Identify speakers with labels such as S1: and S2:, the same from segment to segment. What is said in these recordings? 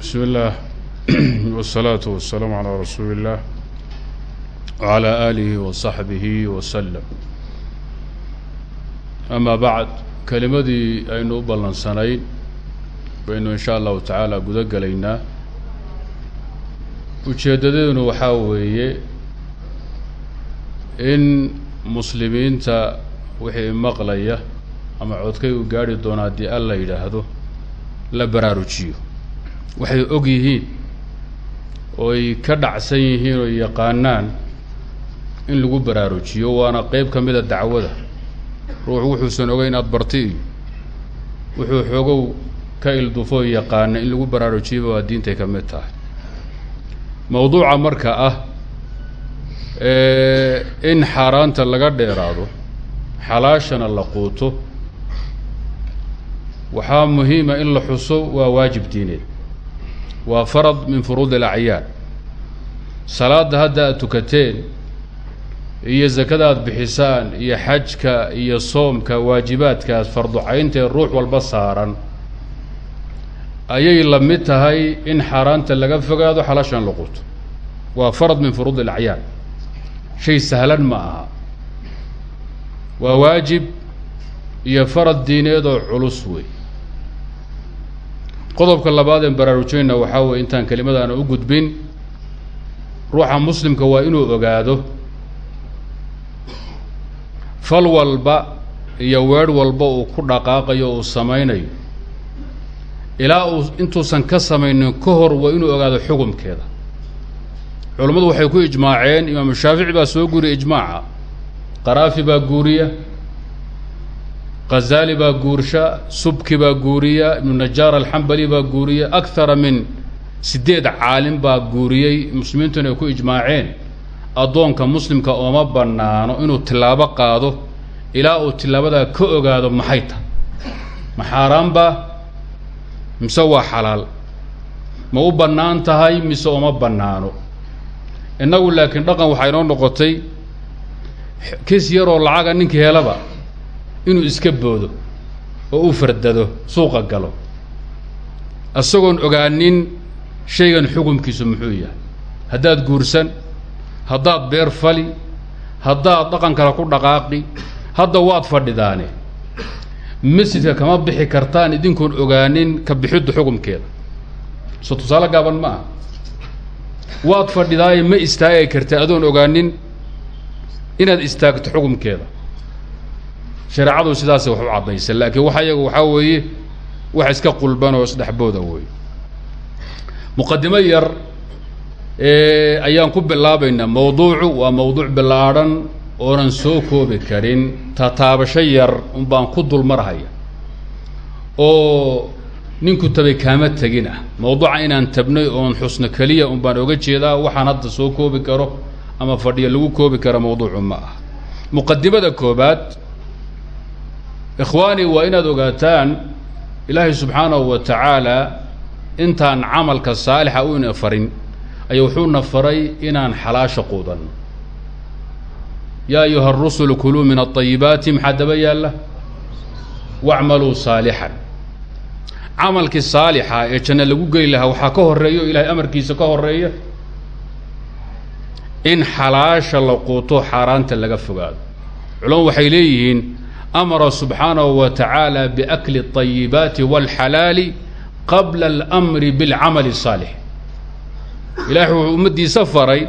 S1: bismi illaah wasalaatu wasalaamu calaa rasuuli illah wacalaa aalihi wa saxbihi wasalam amaa bacd kelimadii aynu u ballansanayn waynu in shaa allahu tacaala guda gelaynaa ujeeddadeenu waxaa weeye in muslimiinta wixii maqlaya ama codkay u gaadhi doona haddii alla yidhaahdo la baraarujiyo waxay og yihiin oo ay ka dhacsan yihiin oo yaqaanaan in lagu baraarujiyo waana qeyb ka mida dacwada. Ruux wuxuusan ogeyn aada barti. Iyo wuxuu xoogow ka ildufo yaqaana in lagu baraarujiyaba waa diintay ka mid tahay. Mawduuca marka ah in xaaraanta laga dheeraado xalaashana la quuto waxaa muhiima in la xuso waa waajib diineed waa farad min furuud alacyaan salaadda hadda aad tukateen iyo zakada aad bixisaan iyo xajka iyo soomka waajibaadkaas farducayntaee ruux walba saaran. Ayay la mid tahay in xaaraanta laga fogaado xalaashan la quuto waa farad min furuud alacyaan shay sahlan ma aha. Waa waajib iyo farad diineed oo culus wey qodobka labaad een baraarujinayna waxaa weye intaan kelimadaana u gudbin ruuxa muslimka waa inuu ogaado fal walba iyo weedh walba uu ku dhaqaaqayo uu samaynayo. Ilaa uu intuusan ka samaynin ka hor waa inuu ogaado xukumkeeda. Culammadu waxay ku ijmaaceen imaamu shaafici baa soo guuriya ijmaaca qaraafi baa guuriya khazaali baa guursha subki baa guuriya ibnu najaar alxambali baa guuriya akthara min siddeed caalim baa guuriyey muslimiintuna ay ku ijmaaceen. Addoonka muslimka ooma bannaano inuu tilaabo qaado ilaa uu tilaabadaa ka ogaado maxay tahay. Ma xaaraanbaa mise waa xalaal? Ma u bannaan tahay mise ooma bannaano? Innagu laakiin dhaqan waxaa inoo noqotay kis yaroo lacaga ninkii helaba inuu iska boodo oo u fardado suuqa galo. Isagoon ogaanin shaygan xukumkiisu muxuu yahay. Haddaad guursan haddaad beer fali haddaad dhaqan kale ku dhaqaaqi hadda waad fadhidaane. Masjidka kama bixi kartaan idinkoon ogaanin ka bixiddu xukumkeeda. Soo tusaale gaaban ma aha. Waad fadhidaaye ma istaagi karta adoon ogaanin inaad istaagto xukumkeeda shareecadu sidaasay wax u caddaysa laakiin waxa iyaga waxaa weeye wax iska qulban oo isdhexbooda wey muqadimo yar ayaan ku bilaabaynaa mawduucu waa mawduuc bilaadhan oonan soo koobi karin tataabasho yar un baan ku dulmarhaya oo ninku tabay kaama tegin ah. Mawduuca inaan tabnay oon xusno keliya un baan oga jeedaa waxaan hadda soo koobi karo ama fadhiyo lagu koobi karo mawduucu ma ah muqadimada koobaad ikhwaani waa inaad ogaataan ilaahay subxaanahu wa tacaala intaan camalka saalixa u ina farin ayaa wuxuuna faray inaan xalaasha quudanno. Yaa ayuha arusulu kuluu min aayibaati maxaa daba yaalla? Wacmaluu saalixan. Camalkii saalixa ee janno lagu geli lahaa waxaa ka horreeya o ilahay amarkiisa ka horreeya in xalaasha la quuto xaaraanta laga fogaado. Culamadu waxay leeyihiin amara subxaanahu wa tacaala biakli اطayibaati wاlxalaali qabla almri biاlcamali الsaalix ilaahay wuxuu ummaddiisa faray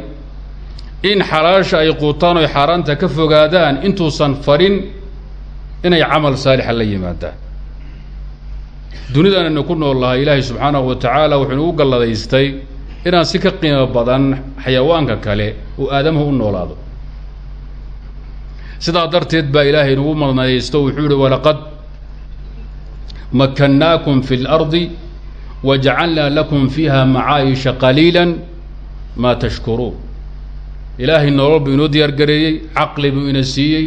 S1: in xalaasha ay quutaan oy xaaraanta ka fogaadaan intuusan farin inay camal saalixa la yimaadaan dunidan aynu ku nool lahay ilaahay subxaanahu wa tacaala wuxuu inugu galladaystay inaan si ka qiimo badan xayawaanka kale uu aadamahu u noolaado sidaa darteed baa ilaahay inugu madnaysto wuxuu yihi walaqad makannaakum fi اlardi wajacalnaa lakum fiiha macaayisha qaliila maa tashkuruun ilaahay nolol buu inoo diyaar gareeyey caqli buu ina siiyey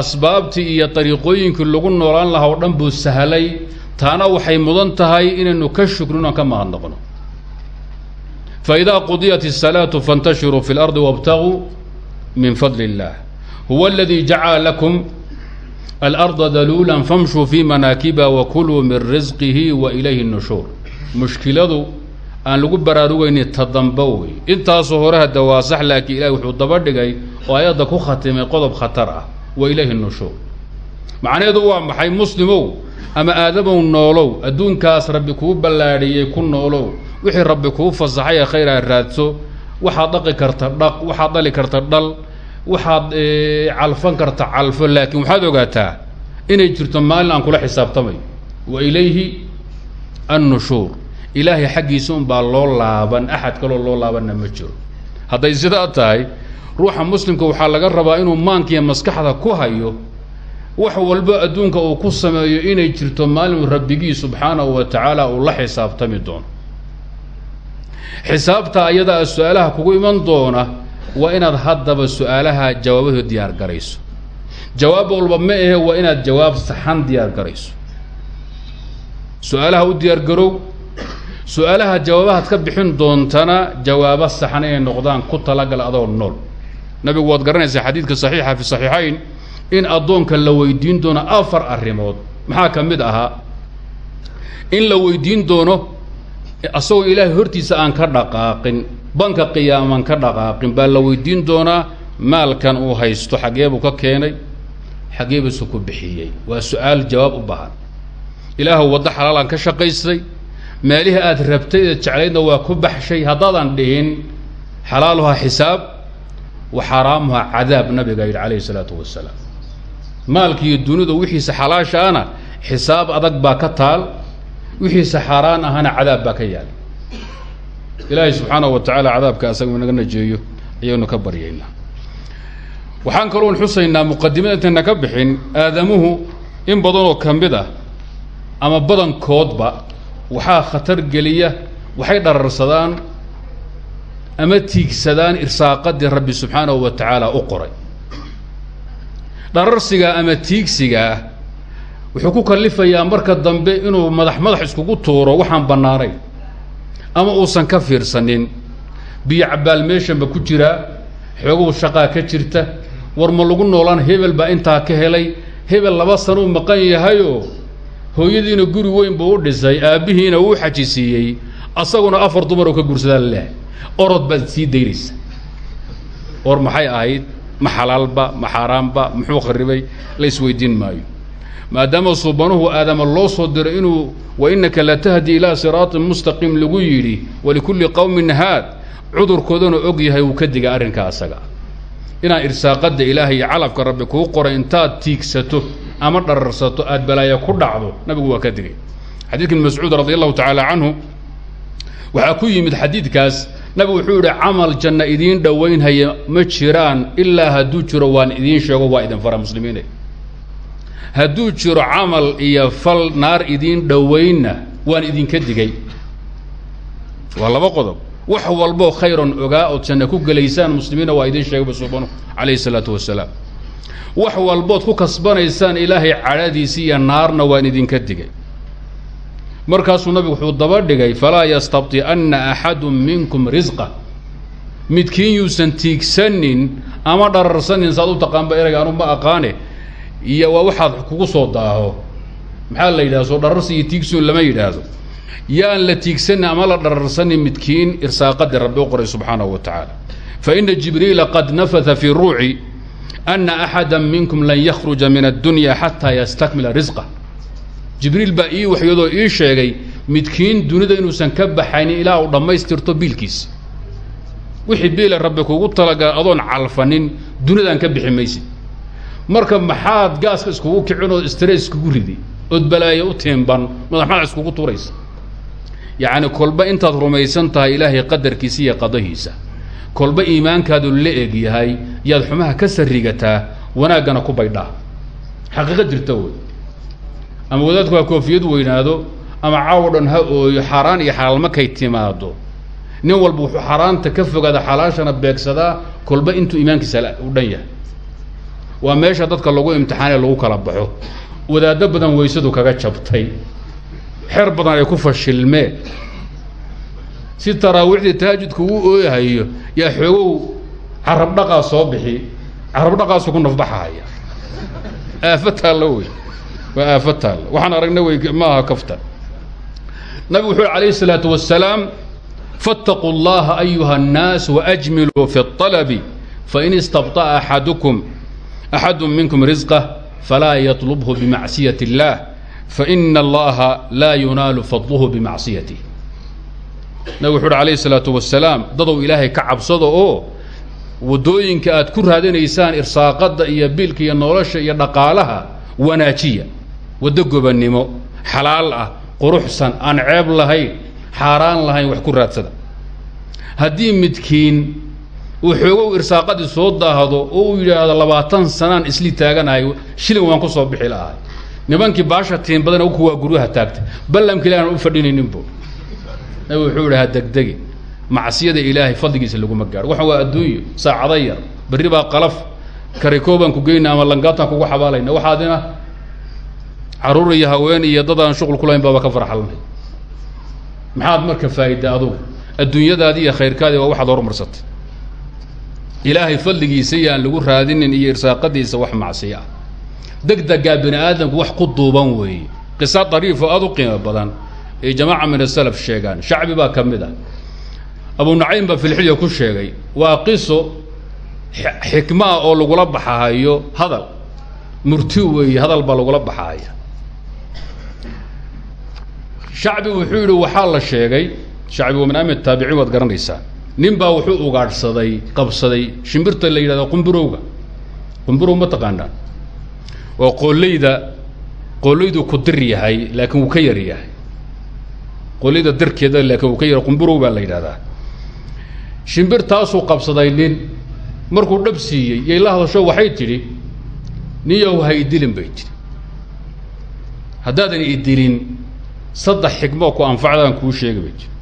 S1: asbaabtii iyo dariiqooyinkii lagu noolaan lahaa oo dhan buu sahlay taana waxay mudan tahay inaynu ka shukrin oon ka mahadnaqno faidaa qudiyat الsalaatu faاntashiruu fi اlardi wاbtaguu min fadli اllah huwa اladii jacala lakum alarda daluulan famshuu fii manaakiba wa kuluu min risqihi wa ilayhi nushuur mushkiladu aan lagu baraarugayni ta damba wey intaasoo hore hada waa sax laakiin ilahi wuxuu daba dhigay oo ayadda ku khatimay qodob khatar ah wa ilayhi nushuur macnaheedu waa maxay muslimow ama aadamow noolow adduunkaas rabbi kuu ballaadhiyey ku noolow wixii rabbi kuu fasaxay ee khayr raadso waxaad dhaqi karta dhaq waxaad dhali karta dhal waxaad calfan karta calfo laakiin waxaad ogaataa inay jirto maalin aan kula xisaabtamayo wa ilayhi annushuur. Ilaahay xaggiisa unbaa loo laaban axad kaloo loo laabanna ma jiro. Hadday sidaa tahay ruuxa muslimka waxaa laga rabaa inuu maankiiyo maskaxda ku hayo wax walba adduunka uu ku sameeyo inay jirto maalin rabbigii subxaanahu wa tacaala uu la xisaabtami doono. Xisaabta ayadaa su'aalaha kugu iman doona waa inaad haddaba su'aalaha jawaabahood diyaar garayso. Jawaab walba ma ahe waa inaad jawaab saxan diyaar garayso. Su'aalaha u diyaar garow su'aalaha jawaabahaad ka bixin doontana jawaabo saxan inay noqdaan ku talagal adoo nool. Nabigu waad garanaysaa xadiidka saxiixa fi saxiixayn in addoonka la weydiin doono afar arrimood. Maxaa ka mid ahaa? In la weydiin doono asagoo ilaahay hortiisa aan ka dhaqaaqin banka qiyaaman ka dhaqaaqin baa la weydiin doonaa maalkan uu haysto xaggee buu ka keenay xaggee buuse ku bixiyey. Waa su'aal jawaab u baahan. Ilaahu waddo xalaalaan ka shaqaystay meelihii aad rabtay eed jeclaydna waa ku baxshay. Haddaadan dhihin xalaaluhaa xisaab wa xaraamuhaa cadaab nabiga yidhi calayhi isalaatu wasalaam maalkiiyo dunidu wixiisa xalaasha ana xisaab adag baa ka taal wixiisa xaaraan ahana cadaab baa ka yaal ilaahay subxaanahu wa tacaala cadaabka asaga inaga najeeyo ayaynu ka baryaynaa. Waxaan kaloon xusaynaa muqadimada intayna ka bixin aadamuhu in badanoo ka mid ah ama badankoodba waxaa khatar geliya waxay dhararsadaan ama tiigsadaan irsaaqadii rabbi subxaanahu wa tacaala u qoray. Dhararsigaa ama tiigsigaa wuxuu ku kalifayaa marka dambe inuu madax madax iskugu tuuro waxaan bannaanayn ama uusan ka fiirsanin. Biyo cabbaal meeshanba ku jiraa xooguhu shaqaa ka jirta. War ma lagu noolaan hebel baa intaa ka helay. Hebel laba sanuu maqan yahayoo hooyadiina guri weyn buu u dhisay aabbihiina uu xajisiiyey. Asaguna afar dumaroo ka guursadaa laleehay orod baad sii daynaysa or maxay ahayd? Ma xalaalba ma xaaraanba muxuu kharibay la isweydiin maayo maadaama suubanuhu aadama loo soo diray inuu wa innaka la tahdi ilaa siraatin mustaqiim lagu yidhi walikulli qowmin haad cudurkoodana og yahay wuu ka diga arrinkaa asaga. Inaad irsaaqadda ilaahay iyo calafka rabbi kuu qoray intaad tiigsato ama dhararsato aad balaaya ku dhacdo nabigu waa ka digay. Xadiidka ibn mascuud radi allahu tacaala canhu waxaa ku yimid xadiidkaas. Nabigu wuxuu yidhi camal janna idiin dhowaynhaya ma jiraan ilaa hadduu jiro waan idiin sheego waa idin fara muslimiine hadduu jiro camal iyo fal naar idiin dhowaynna waan idinka digay. Waa laba qodob. Wax walboo khayran ogaa ood janna ku gelaysaan muslimiinna waa idiin sheegay basuubanu calayhi isalaatu wasalaam. Wax walbood ku kasbanaysaan ilaahay cadhadiisi iyo naarna waan idinka digay. Markaasuu nabigu wuxuu daba dhigay falaa yastabti'anna axadun minkum risqa midkiin yuusan tiigsanin ama dhararsanin saad u taqaanba erayga anu ma aqaane iyo waa waxaad kugu soo daaho. Maxaa la yidhahda soo dhararsi iyo tiigsun lama yidhaahdo. Yaan la tiigsanin ama la dhararsanin midkiin irsaaqadii rabbi u qoray subxaanahu wa tacaala. Fa ina jibriila qad nafata fii ruuci ana axada minkum lan yakhruja min addunya xataa yastakmila risqa jibriil baa ii waxyoodoo ii sheegay midkiin dunida inuusan ka baxaynin ilaa uu dhammaystirto biilkiisa wixii biila rabbi kugu talagala adoon calfanin dunidaan ka bixi maysid marka maxaad gaaska iskugu kicin ood stress iskugu ridi ood balaayo u tiimban madax madax iskugu turaysa yacni kolba intaad rumaysan tahay ilaahay qadarkiisa iyo qadahiisa. Kolba iimaankaadu la eg yahay yaad xumaha ka sarigataa wanaaggana ku baydhaa. Xaqiiqo jirta wey ama wadaadku ha koofiyad weynaado ama caawo ha ooyo xaaraan iyo xalaal markay timaado nin walba wuxuu xaaraanta ka fogaada xalaashana beegsadaa kolba intuu iimaankiisa u dhan yahay waa meesha dadka lagu imtixaanee lagu kala baxo wadaaddo badan weysadu kaga jabtay xer badan ay ku fashilmeen si taraawiixdii tahaajudka uu ooyahayo yaa xoogow carab dhaqaa soo bixi carab dhaqaasu ku nafbaxahaya aafo taallo wey waa aafo taallo waxaan aragna wey ma aha kaftan nabigu wuxuu alayhi isalaatu wasalaam faاtaquu اllaha ayuha الnaas waأjmiluu fi الطalbi fain istabطأa axadukum axadu minkum risqah falaa yatlubhu bimacsiyat اllaah faina allaha laa yunaalu fadluhu bimacsiyatih nabig wuxu uhi alayh isalaatu wasalaam dadow ilaahay ka cabsada oo waddooyinka aad ku raadinaysaan irsaaqadda iyo biilka iyo nolosha iyo dhaqaalaha wanaajiya waddo gobannimo xalaal ah quruxsan aan ceeb lahayn xaaraan lahayn wax ku raadsada haddii midkiin uu xoogow irsaaqadii soo daahdo oo uu yidhaahdo labaatan sanaan isli taaganahay shilin waan ku soo bixi lahay nimankii baasha tiin badan kuwaa guryaha taagtay ballamkii aan u fadhinayninbo wuxuu idhi ha degdegi. Macsiyada ilaahay fadligiisa laguma gaaro waxaan waa adduunyo saacada yar berri baa qalaf karikoobaan ku geyna ama langaataan kugu xabaalayna. Waxaadina carruur iyo haween iyo dad aan shuqul ku lahayn ka farxalnay. Maxaad marka faa'iida adugu adduunyadaadi iyo khayrkaadi waa waxaad horumarsatay ilaahay fadligiisa iyo aan lagu raadinin iyo irsaaqadiisa wax macsiyo ah degdegaa bini aadamku wax ku duuban weeye qisa dariifo aad u badan. Ay jamaaca min asalaf sheegaan shacbi baa ka mid ah. Abu nacaym baa filxilya ku sheegay waa qiso xikma ah oo lagula baxahayo hadal. Murti weeye hadal baa lagula baxahaya shacbi wuxuu yidhi waxaa la sheegay shacbi waa min aami taabiciin waad garanaysaa nin baa wuxuu ugaadhsaday qabsaday shimbirta la yidhahdo qumburowga qumburow ma taqaanaa. Waa qooleyda qooleydu ku dir yahay laakiin wuu ka yar yahay. Qooleyda dirkeeda laakiin wuu ka yar qumburow baa la yidhahdaa. Shimbirtaasuu qabsaday nin markuu dhab siiyey yay la hadasho waxay tidhi niyahu ha idilin bay tidhi. Haddaadan idilin saddex xikmoo ku anfacdaan kuu sheegi bay tidhi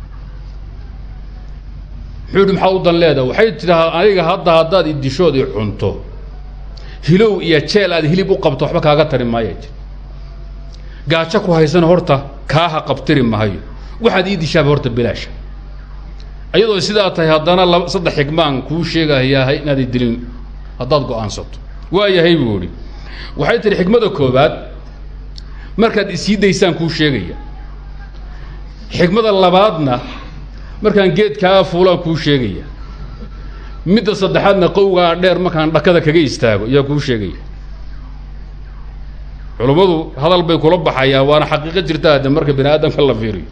S1: muxuu yidhi maxaa u dan leedaha waxay tidhahaa aniga hadda haddaad idishood i cunto hilow iyo jeel aad hilib u qabto waxba kaaga tari maaya gaajo ku haysana horta kaaha qabtiri mahayo waxaad ii dishaaba horta bilaasha. Ayadoo sidaa tahay haddana laba saddex xigmaan kuu sheegahayaa inaad idilin haddaad go'aansato. Waa yahay buu idhi waxay tihi xikmada koobaad markaad isii daysaan kuu sheegaya. Xikmada labaadna markaan geedkaa fuulaan kuu sheegaya. Midda saddexaadna qowgaa dheer markaan dhakada kaga istaago ayaa kuu sheegaya. Culummadu hadal bay kula baxayaan waana xaqiiqo jirta hadde marka bani aadamka la fiiriyo.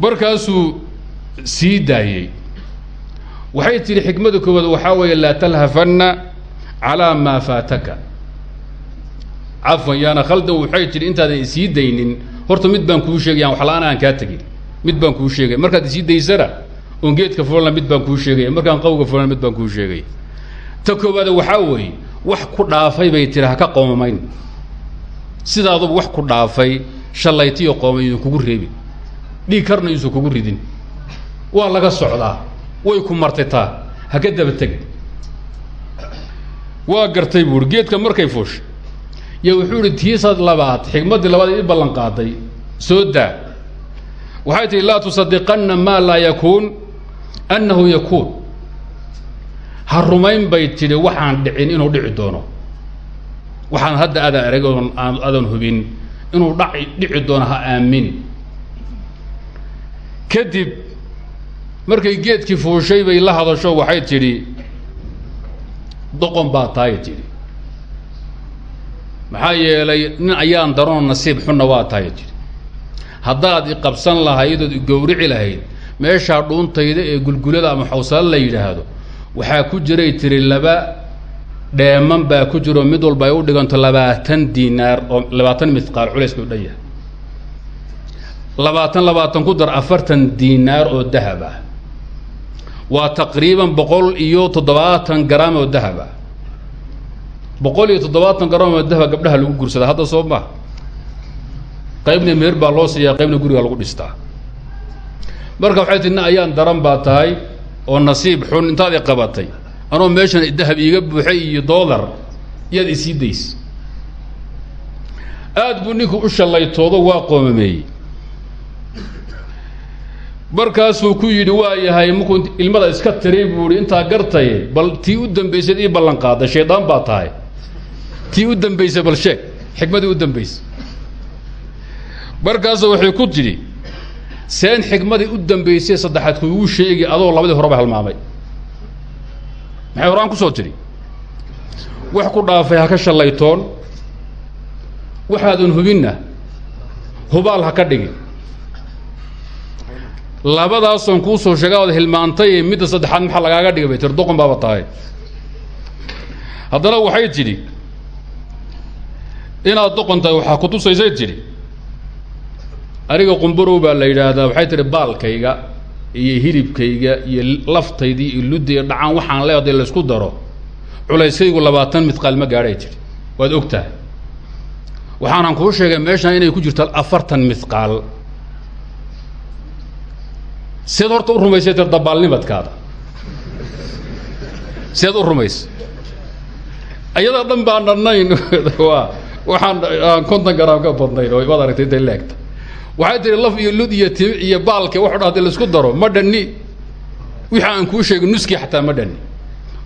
S1: Markaasuu sii daayey. Waxay tidhi xikmada koowaad waxaa weeye laa talhafanna calaa maa faataka. Cafwan yaana khaldan waxay tidhi intaadan isii daynin. Horta mid baan kuu sheegayaan waxla-aan aan kaa tegin mid baan kuu sheegaya markaad isii daysana oon geedka fulana mid baan kuu sheegaya markaan qawga fulana mid baan kuu sheegaya ta koowaada waxaa weeye wax ku dhaafay bay tiri ha ka qoomamayn sidaaduba wax ku dhaafay shallaytiyo qoomay idin kugu reebin. Dhiig karna iisu kugu ridin. Waa laga socdaa. Way ku martitaa ha ka daba teg waa gartay buuhi geedka markay fuushay yo wuxuu ihi tiisaad labaad xigmaddii labaad ii ballan qaaday. Soo daa waxay tihi laa tusadiqanna maa laa yakuun annahu yakuun. Ha rumayn bay tidhi waxaan dhicin inuu dhici doono. Waxaan hadda aadaan erag oon aadan hubin inuu dhaci dhici doono ha aamini kadib markay geedkii fuushay bay la hadasho waxay tidhi doqon baa tahay tidhi. Maxaa yeelay nin ayaan daranoo nasiib xunna waa tahay tidhi haddaad i qabsan lahayd ood i gowrici lahayd meeshaa dhuuntayda ee gulgulada ama xawsalo la yidhaahdo waxaa ku jiray tiri laba dheeman baa ku jiro mid walba ay u dhiganto labaatan diinaar oo labaatan mithqaal culays bay u dhan yahay. Labaatan labaatan ku dar afartan diinaar oo dahab ah. Waa taqriiban boqol iyo toddobaatan garaam oo dahab ah. Boqol iyo toddobaatan garaam oo dahaba gabdhaha lagu gursada hadda soo maa qaybna meer baa loo siiyaa qaybna guriga lagu dhistaa. Marka waxay tii nin ayaan daran baa tahay oo nasiib xun intaad qabatay. Anoo meeshan dahab iiga buuxay iyo dollar iyaad isii days. Aad buu ninku u shallaytoodo waa qoomameeyey. Markaasuu ku yidhi waa yahay markuu ilmada iska tiray buu ihi intaa gartaye bal tii u dambaysayd ii ballan qaada shaydaan baa tahay. Tii u dambaysay bal sheeg xikmadii u dambaysay markaasu waxay ku tidhi seen xikmadii u dambaysay saddexaad kuugu sheegi adoo labadii horeba halmaamay. Maxay horaan ku soo tidhi? Wax ku dhaafay ha ka shallaytoon. Waxaadan hubinna hubaal ha ka dhigin. Labadaasoon kuu soo sheega ood hilmaantay midda saddexaad maxaa lagaaga dhigay? bay tir doqon baaba tahay. Haddana waxay tidhi inaad doqon tahay waxaa kutusaysay tidhi aniga qumbarow baa la yidhaahdaa waxay tihi baalkayga iyo hilibkayga iyo laftaydii iyo luddiga dhacaan waxaan leeday laysku daro culayskaygu labaatan midqaal ma gaadhay tidhi. Waad og tahay waxaanan kuu sheegay meeshaan inay ku jirto afartan midqaal. Seed horta u rumaysay tir dabaalnimadkaada seed u rumaysay. Ayada dhan baan dhannayn. Waxaan aan konton garaam ka badnayn oo waad aragtay intay leegta waxay tihi laf iyo lud iyo timi iyo baalke waxu dha la isku daro ma dhanni. Wixii aan kuu sheegay nuskii xataa ma dhanni.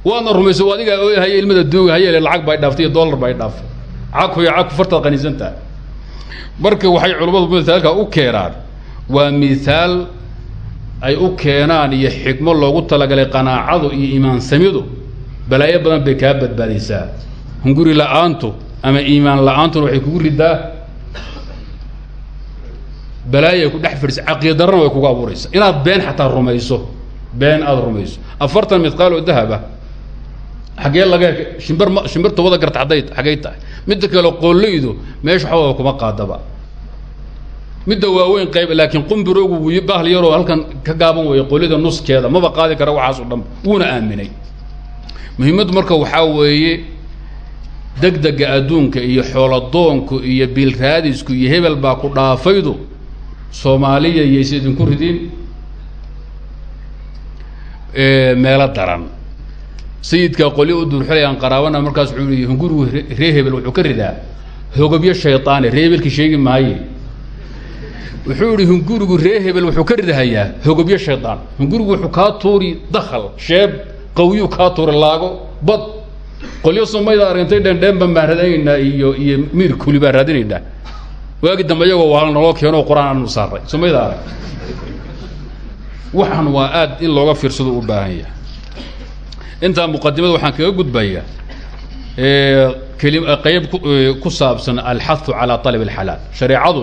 S1: Waadna rumayso adigaa oohaya ilmada duuga hayele lacag bay dhaaftay iyo dollar bay dhaaftay. Caku iyo caku fartaad qaniisantaha marka waxay culammadu mithaalka u keenaan waa mithaal ay u keenaan iyo xikmo loogu talagalay qanaacadu iyo iimaansamidu. Balaayo badan bay kaa badbaadaysaa. Hunguri la'aantu ama iimaan la'aantuna waxay kugu ridaa balaayay ku dhex fadhisa caqiida darrana way kugu abuuraysa inaad been xataa rumayso been aada rumayso. Afartan midqaal oo dahaba xaggee laga shimbir ma shimbirta wada garta hadday xaggay tahay. Midda kale qoollaydu meesha waxbaba kuma qaadaba. Midda waaweyn qayb laakiin qumbirogu wy bahl yaroo halkan ka gaaban weeye qoolida nuskeeda. Maba qaadi kara waxaas o dhan. Wuuna aaminay. Muhiimaddu marka waxaa weeye degdega adduunka iyo xooladoonku iyo biilraadisku iyo hebel baa ku dhaafaydu soomaaliya yayse idinku ridin meelo daran. Sayidkaa qolyo u duurxulayaan qaraabana markaas wuxuu yihi hungurigu ree hebel wuxuu ka ridaa. Hogobyo shaydaane ree hebelki sheegi maaye. Wuxuu yihi hungurigu ree hebel wuxuu ka ridahayaa hogobyo shaydaan hungurigu wuxuu kaa tuuri dakal sheeb qawyuu kaa tuuri laago bad. Qolyo somayda arintay dhendheenban baan raadinaynaa iyo iyo miir kuli baan raadinaynaa waagi dambe iyagoo waala naloo keeno qur'aan saaray somayda arag waxaan waa aad in looga fiirsado u baahan yahay. Intaa muqadimada waxaan kaga gudbayaa keli qayb ku saabsan alxahu calaa alab alxalaal. Shareecadu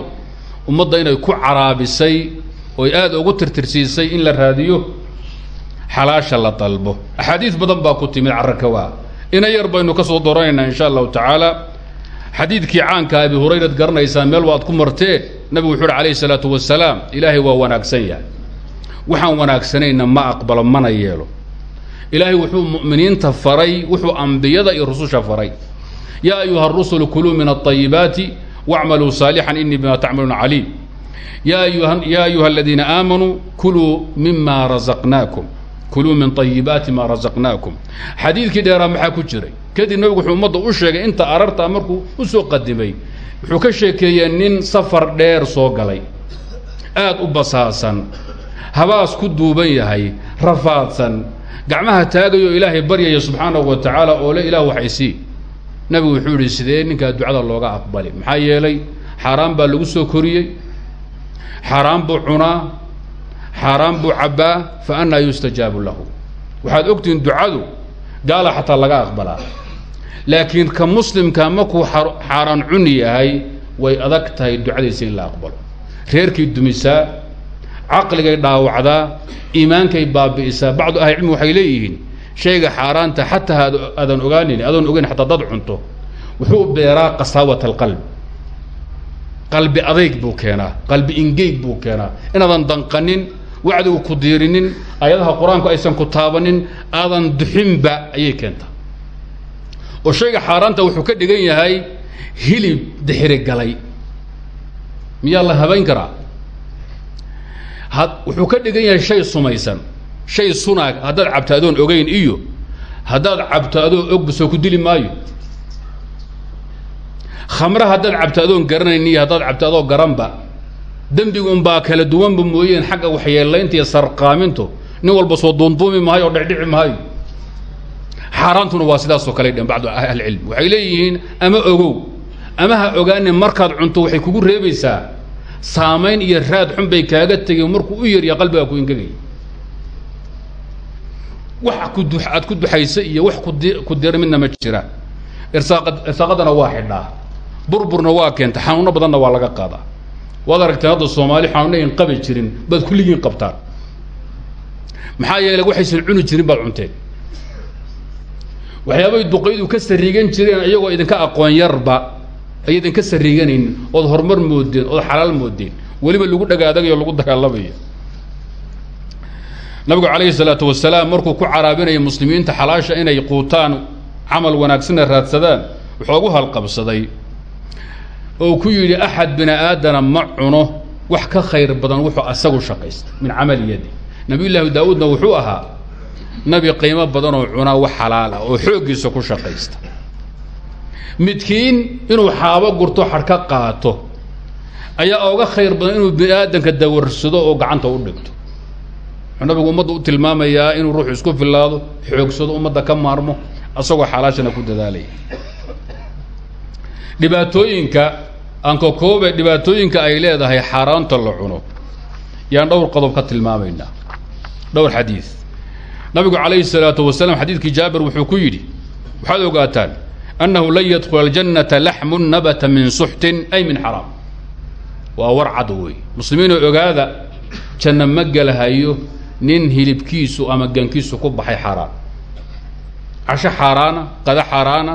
S1: ummadda inay ku caraabisay oy aada ugu tirtirsiisay in la raadiyo xalaasha la dalbo. Axaadiis badan baa ku timid carrakawaa ina yar baynu ka insha allahu tacaala xadiidkii caanka abi hurayrad garanaysaan meel waad ku marteen nabigu wuxu uhi alayhi salaatu wasalaam ilaahay waa wanaagsan yahay. Waxaan wanaagsanayna ma aqbalo mana yeelo. Ilaahay wuxuu mu'miniinta faray wuxuu ambiyada iyo rususha faray. Yaa ayuha rusulu kuluu min alayibaati wacmaluu saalixan inii bima tacmaluuna caliim. Ya ayuha aladiina aamanuu kuluu mima razaqnaakum kuluu min ayibaati ma razaqnaakum. Xadiidkii dheeraa maxaa ku jiray? Kadib nabigu wuxuu ummadda u sheegay inta arartaa markuu u soo qadimay wuxuu ka sheekeeyey nin safar dheer soo galay aad u basaasan habaas ku duuban yahay rafaadsan gacmaha taagayo ilaahay baryaya subxaanahu wa tacaala oo le ilaah wax isii nabigu wuxuu yihi sidee ninkaa ducada looga aqbali maxaa yeelay xaaraan baa lagu soo koriyey xaaraan buu cunaa xaaraan buu cabbaa fa annaa yustajaabu lahu. Waxaad ogtihiin ducadu gaala xataa laga aqbalaa. Laakiin ka muslimka markuu xaaraan cuni yahay way adag tahay ducadiisa in la aqbalo. Reerkay dumisaa caqligay dhaawacdaa iimaankay baabi'isaa bacdu ahlicilmi waxay leeyihiin shayga xaaraanta xataa aadan ogaanin adoon ogeyn xataa dad cunto wuxuu beeraa qasaawat alqalb qalbi adayg buu keenaa qalbi ingeyg buu keenaa. Inaadan danqanin wacdigu ku diirinin ayadaha qur'aanku aysan ku taabanin aadan duxinba ayay keentaa oo shayga xaaraanta wuxuu ka dhigan yahay hilib dixiri galay. Miyaa la habayn karaa? Had wuxuu ka dhigan yahay shay sumaysan. Shay sunaag haddaad cabto adoon ogeyn iyo haddaad cabto adoo ogba soo ku dili maayo. Khamre haddaad cabto adoon garanayn iyo haddaad cabto adoo garanba dembigunbaa kala duwanba mooyeen xagga waxyeelaynta iyo sarqaamintu. Nin walba soo duunduumi maayo oo dhecdhici maayo. Xaaraantuna waa sidaasoo kale dhen bacdu ahlicilm waxay leeyihiin ama ogow ama ha ogaanin markaad cunto waxay kugu reebaysaa. Saamayn iyo raad xun bay kaaga tegeen markuu u yarya qalbigaa ku ingegaya wax ku du aad ku duxaysa iyo wax kudi ku dira midna ma irsaaqad irsaaqadana waa xidhaa. Burburna waa keenta xanuuno badanna waa laga qaadaa waad aragteen hadda soomaali xanuuna ayn qabi jirin baad kulligiin qabtaan. Maxaa yeelay waxaysan cuni jirin baad cunteen waxyaabay duqaydu ka sariigan jireen iyagoo idinka aqoon yarba ay idinka sariiganaynin ood horumar moodeen ood xalaal moodeen weliba lagu dhagaadagayo lagu dagaalamayo nabigu calayhi salaatu wasalaam markuu ku caraabinaya muslimiinta xalaasha inay quutaan camal wanaagsanna raadsadaan wuxuu ugu halqabsaday oo ku yidhi axad bini aadana ma cuno wax ka khayr badan wuxuu asagu shaqaysta min camali yadi. Nabiy llaahi daawuudna wuxuu ahaa nabi qiimo badan oo cunaa wax xalaal ah oo xooggiisa ku shaqaysta. Midkiin inuu xaabo gurto xadh ka qaato ayaa oga khayr badan inuu bini aadanka dawarsado oo gacanta u dhigto. Wuxuu nabigu ummadda u tilmaamayaa inuu ruuxu isku fillaado xoogsado ummadda ka maarmo asagoo xalaashana ku dadaalaya. Dhibaatooyinka aan ka koobe dhibaatooyinka ay leedahay xaaraanta la cuno. Yaan dhowr qodob ka tilmaamaynaa. Dhowr xadiid nabigu calayhi salaatu wasalaam xadiidkii jaabir wuxuu ku yidhi waxaad ogaataan annahu lan yadkhula aljannata laxmu nabata min suxtin ay min xaraam. Waa war cad wey muslimiinoo ogaada janna ma gelahayo nin hilibkiisu ama gankiisu ku baxay xaaraan casho xaaraana qada xaaraana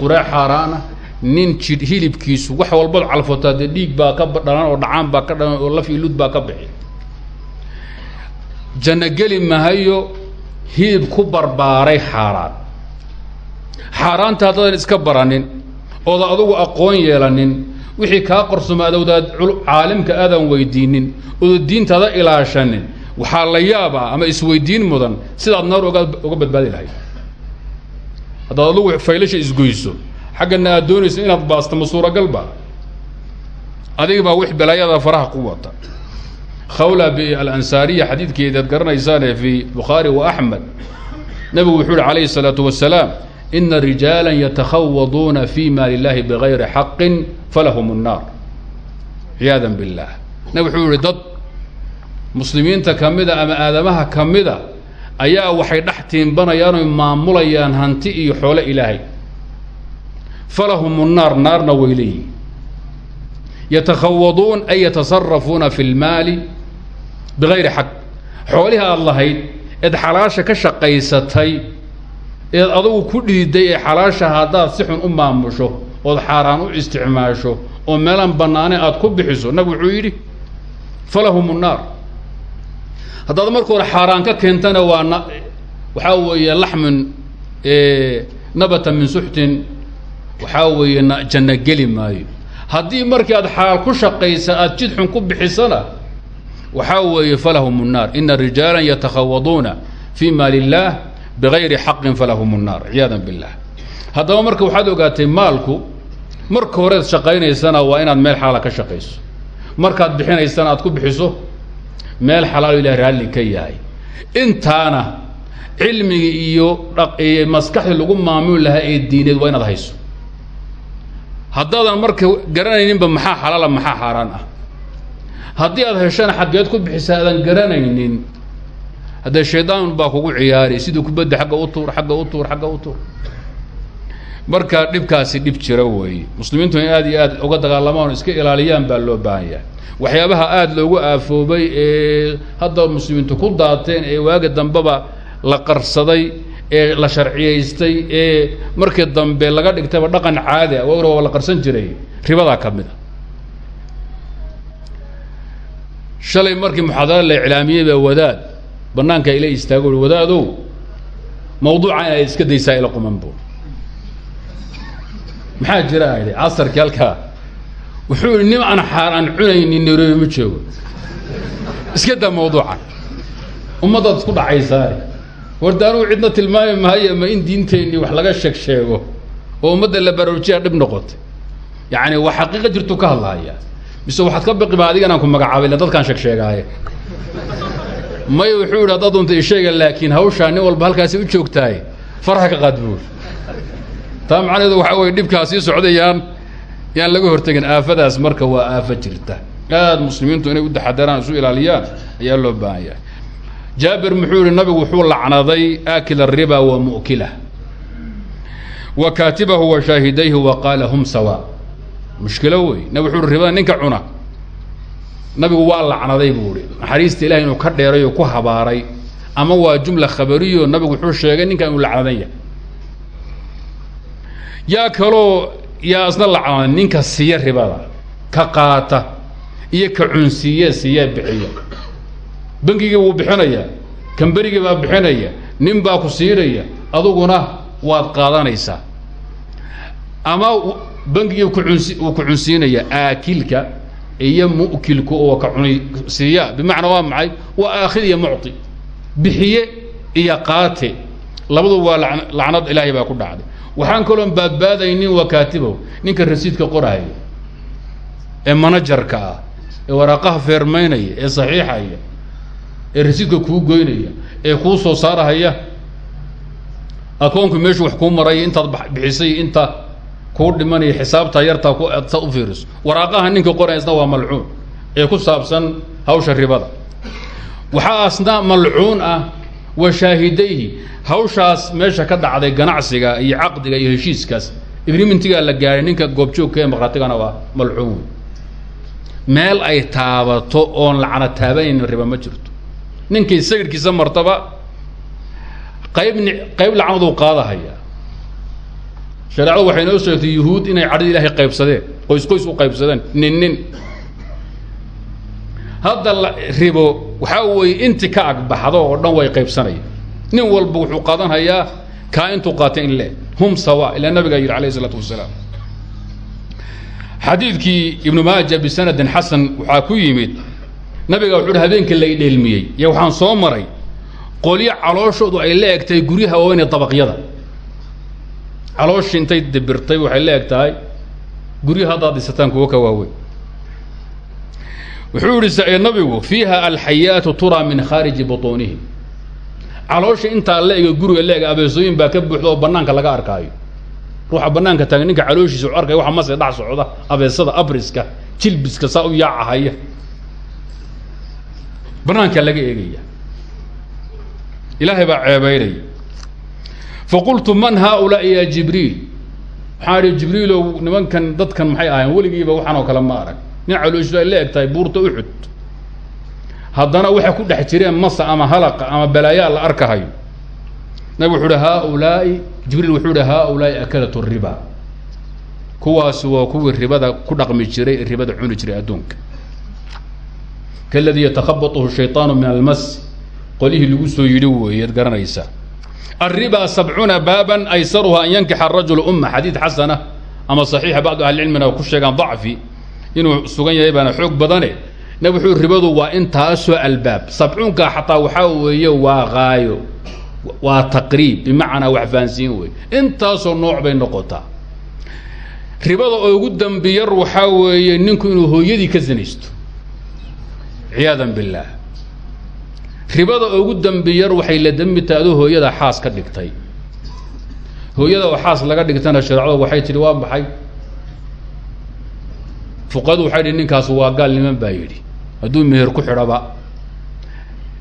S1: quraac xaaraana nin jidh hilibkiisu wax walbaad calfotaa dee dhiig baa ka dhalan oo dhacaan baa ka dhalan oo laf iyo lud baa ka bixi. Janno geli mahayo hilib ku barbaaray xaaraan. Xaaraanta haddaadan iska baranin ooda adugu aqoon yeelanin wixii kaa qorsomaadowdaad caalimka aadan weydiinin ooda diintaada ilaashanin waxaa la yaabaa ama isweydiin mudan sidaad naar uga badbaadi lahayd. Haddaad adugu faylasha isgoyso xaggana aad doonayso inaad baasto ma suuragalba adiga baa wix balaayada faraha ku wata khawla alansaariya xadiidkeedaad garanaysaane fii bukhaari wa axmed nabigu wuxuu uhi calayhi الsalaatu wasalaam ina rijaala yatakhawaduuna fi maali اllahi bigayri xaqin falahum الnaar ciyaada biاllah nabig wuxuu yihi dad muslimiinta ka mida ama aadamaha ka mida ayaa waxay dhex tiimbanayaan oy maamulayaan hanti iyo xoole ilaahay falahum naar naarna way leeyihiin yatakhawaduun ay yatasarafuuna fi lmaali bigayri xaq xoolihii aada lahayd eed xalaasha ka shaqaysatay eed adugu ku dhiiday ee xalaasha haddaad si xun u maamusho ood xaaraan u isticmaasho oo meelaan bannaanay aada ku bixiso nabi wuxuu yidhi falahum naar haddaad marka hore xaaraan ka keentana waa n weeye laxmun nabata min suxtin waxaa weeye janno geli maayo haddii markii aad xalaal ku shaqaysa aad jid xun ku bixisana waxaa weeye falahum الnaar ina rijaala yatakhawaduuna fi maali اllah bigayri xaqin falahum الnaar ciyaada biاllah haddaba marka waxaad ogaatay maalku marka horeed shaqaynaysana waa inaad meel xalaala ka shaqayso markaad bixinaysana aad ku bixiso meel xalaalo ilahi raalli ka yahay intaana cilmigii iyo iyo maskaxdii lagu maamuli lahaa ee diineed waa inaad hayso haddaadan marka garanayninba maxaa xalaala maxaa xaaraan ah? Haddii aad heshana xaggeed ku bixisaa aadan garanaynin. Haddee shaydaan baa kugu ciyaari sidii kubadda agga u tuur agga u tuur agga u tuur. Marka dhibkaasi dhib jira weeye muslimiintu in aad iyo aad uga dagaalamaan iska ilaaliyaan baa loo baahan yahay. Waxyaabaha aada loogu aafoobay ee hadda muslimiintu ku daateen ee waagi dambeba la qarsaday ee la sharciyaystay ee markii dambe laga dhigtayba dhaqan caadi a wagra la qarsan jiray ribadaa ka mid a. Shalay markii muxaadara la iclaamiyey baa wadaad banaanka ila istaago ui wadaadow mawduuca inaad iska daysaa ila quman maxaa jira idhi casarkii halkaa. Wuxuu ihi nin aan xaaraan cunaynin nairobi ma joogo. Iska daa mawduucan. Ummaddaad isku dhacaysaane warda anugu cidna tilmaami maayo ma in diinteenii wax laga sheeg sheego oo ummadda la baraarujiyaa dhib noqotay. Yacani waa xaqiiqa jirtu ka hadlaaya. Mise waxaad ka baqi ma adiga inaan ku magacaabay illa dadkaan sheeg sheegaaye? Maya wuxuu yidhi haddaad doonta isheega laakiin hawshaa nin walba halkaasi u joogtaay faraha ka qaad buur. Taa macnaheedu waxaa weye dhibkaa sii socdayaan yaan laga hortegin aafadaas marka waa aafo jirta. Aada muslimiintu inay u taxadaraan isu ilaaliyaan ayaa loo baahan yahay jaabir muxuu yihi nabigu wuxuu lacnaday aakila riba wa mu'kilah wa kaatibahu wa shaahidayhi wa qaala hum sawa. Mushkilo wey nabig wuxuu hi ribada ninka cuna. Nabigu waa lacnaday buu ihi naxariista ilahay inuu ka dheeray oo ku habaaray ama waa jumla khabariyo nabigu wuxuu sheegay ninkan inuu lacnadan yahay. Yaa kaloo yaa isna lacnaday ninka siiya ribada ka qaata iyo ka cunsiiye siiya bixiya bangigii wuu bixinayaa kamberigii baa bixinaya nin baa ku siinaya aduguna waad qaadanaysaa. Ama bangigii kuunsi uu ku cunsiinaya aakilka iyo mu'kilku oo ka cuni siiya. Bimacnaa waa maxay? Waa aakhid iyo mucti bixiye iyo qaate. Labaduba waa lacnad ilaahay baa ku dhacday. Waxaan kaloon baadbaadaynin waa kaatibow ninka rasiidka qoraya ee manajarka ah ee waraaqaha feermaynaya ee saxiixaya ee rasiidka kuu goynaya ee kuu soo saarahaya. Akoonku meeshu wax kuu maraya intaad bixisay inta kuu dhimanaya xisaabtaa yartaa sa u fiiriso. Waraaqaha ninka qoraya waa malcuun ee ku saabsan hawsha ribada. Waxaa asna malcuun ah wa shaahidayhi hawshaas meesha ka dhacday ganacsiga iyo caqdiga iyo heshiiskaas. Agreementigaa la gaadhay ninka goobjoogka ee maqraatigana waa malcuun. Meel ay taabato oon lacna taabanaynin riba ma jirto ninkii sagirkiisa martaba qayb qayb lacnaduu qaadahaya. Shareecadu waxay noo sheegtay yuhuud inay cadhada ilaahay qaybsadeen qoys qoys u qaybsadeen nin nin. Hadda la ribo waxaa weeye inti ka agbaxdo oo dhan way qaybsanaya nin walba wuxuu qaadanhayaa kaa intuu qaatay in le hum sawa ilaa nabigaa yidhi alayh isalaatu wasalaam xadiidkii ibnu maaja bisanadin xasan waxaa ku yimid nabiga wuxuu habeenkii la idheelmiyey iyo waxaan soo maray qolyo calooshoodu ay la eg tahay guryaha waaweyn ee dabaqyada. Calooshii intay dibirtay waxay la eg tahay guryaha haddaad dhisataan ka waaweyn. Wuxuu yihi nabigu fiiha alxayaatu turaa min khaariji butuunihim caloosha intaa la ega guriga la abeesooyin baa ka buuxda oo banaanka laga arkaayo. Ruuxa banaanka taagan ninka calooshiisa u arkaya waxa mase dhac socda abeesada abriska jilbiska saa u yaacahaya banaankaa laga eegaya. Ilaahay baa ceebaynaya. Faqultu man haaulaai ya jibriil? Waxaan idhi jibriilow nimankan dadkan maxay ahayn weligiiba waxaan oo kale ma arag. Nin calooshiisu ay la eg buurta uxud haddana waxay ku dhex jireen masa ama halaqa ama balaayaa la arkahayo. Nabig wuxuu uhi haaulaai jibriil wuxuu ihi haaulaai akalat riba. Kuwaasi waa kuwii ribada ku dhaqmi jiray ribada cuni jiray adduunka kaladii yatakhabathu shayطaanu min almas qolihii lagu soo yidhi weeyeed garanaysa alriba sabcuuna baaban aysaruha an yankixa arajulu umma xadiid xasana ama saxiixa bacdu ahlicilmina ku sheegaan dacfi inuu sugan yahay baana xoog badane nab wuxuu ribadu waa intaasoo albaab sabcuunka xataa waxaa weeye waa qaayo waa taqriib bimacnaa wax fahansiin weeye intaasoo nooc bay noqotaa ribada oo ugu dambiya waxaa weeye ninku inuu hooyadii ka sinaysto ciyaada biالlah ribada ugu dambi yar waxay la dembi tahay adoo hooyada xaas ka dhigtay. Hooyada oo xaas laga dhigtana shareecadu waxay tidhi waa maxay? Fuqadu waxay dhi ninkaas waa gaal niman baa yidhi. Hadduu meher ku xidhaba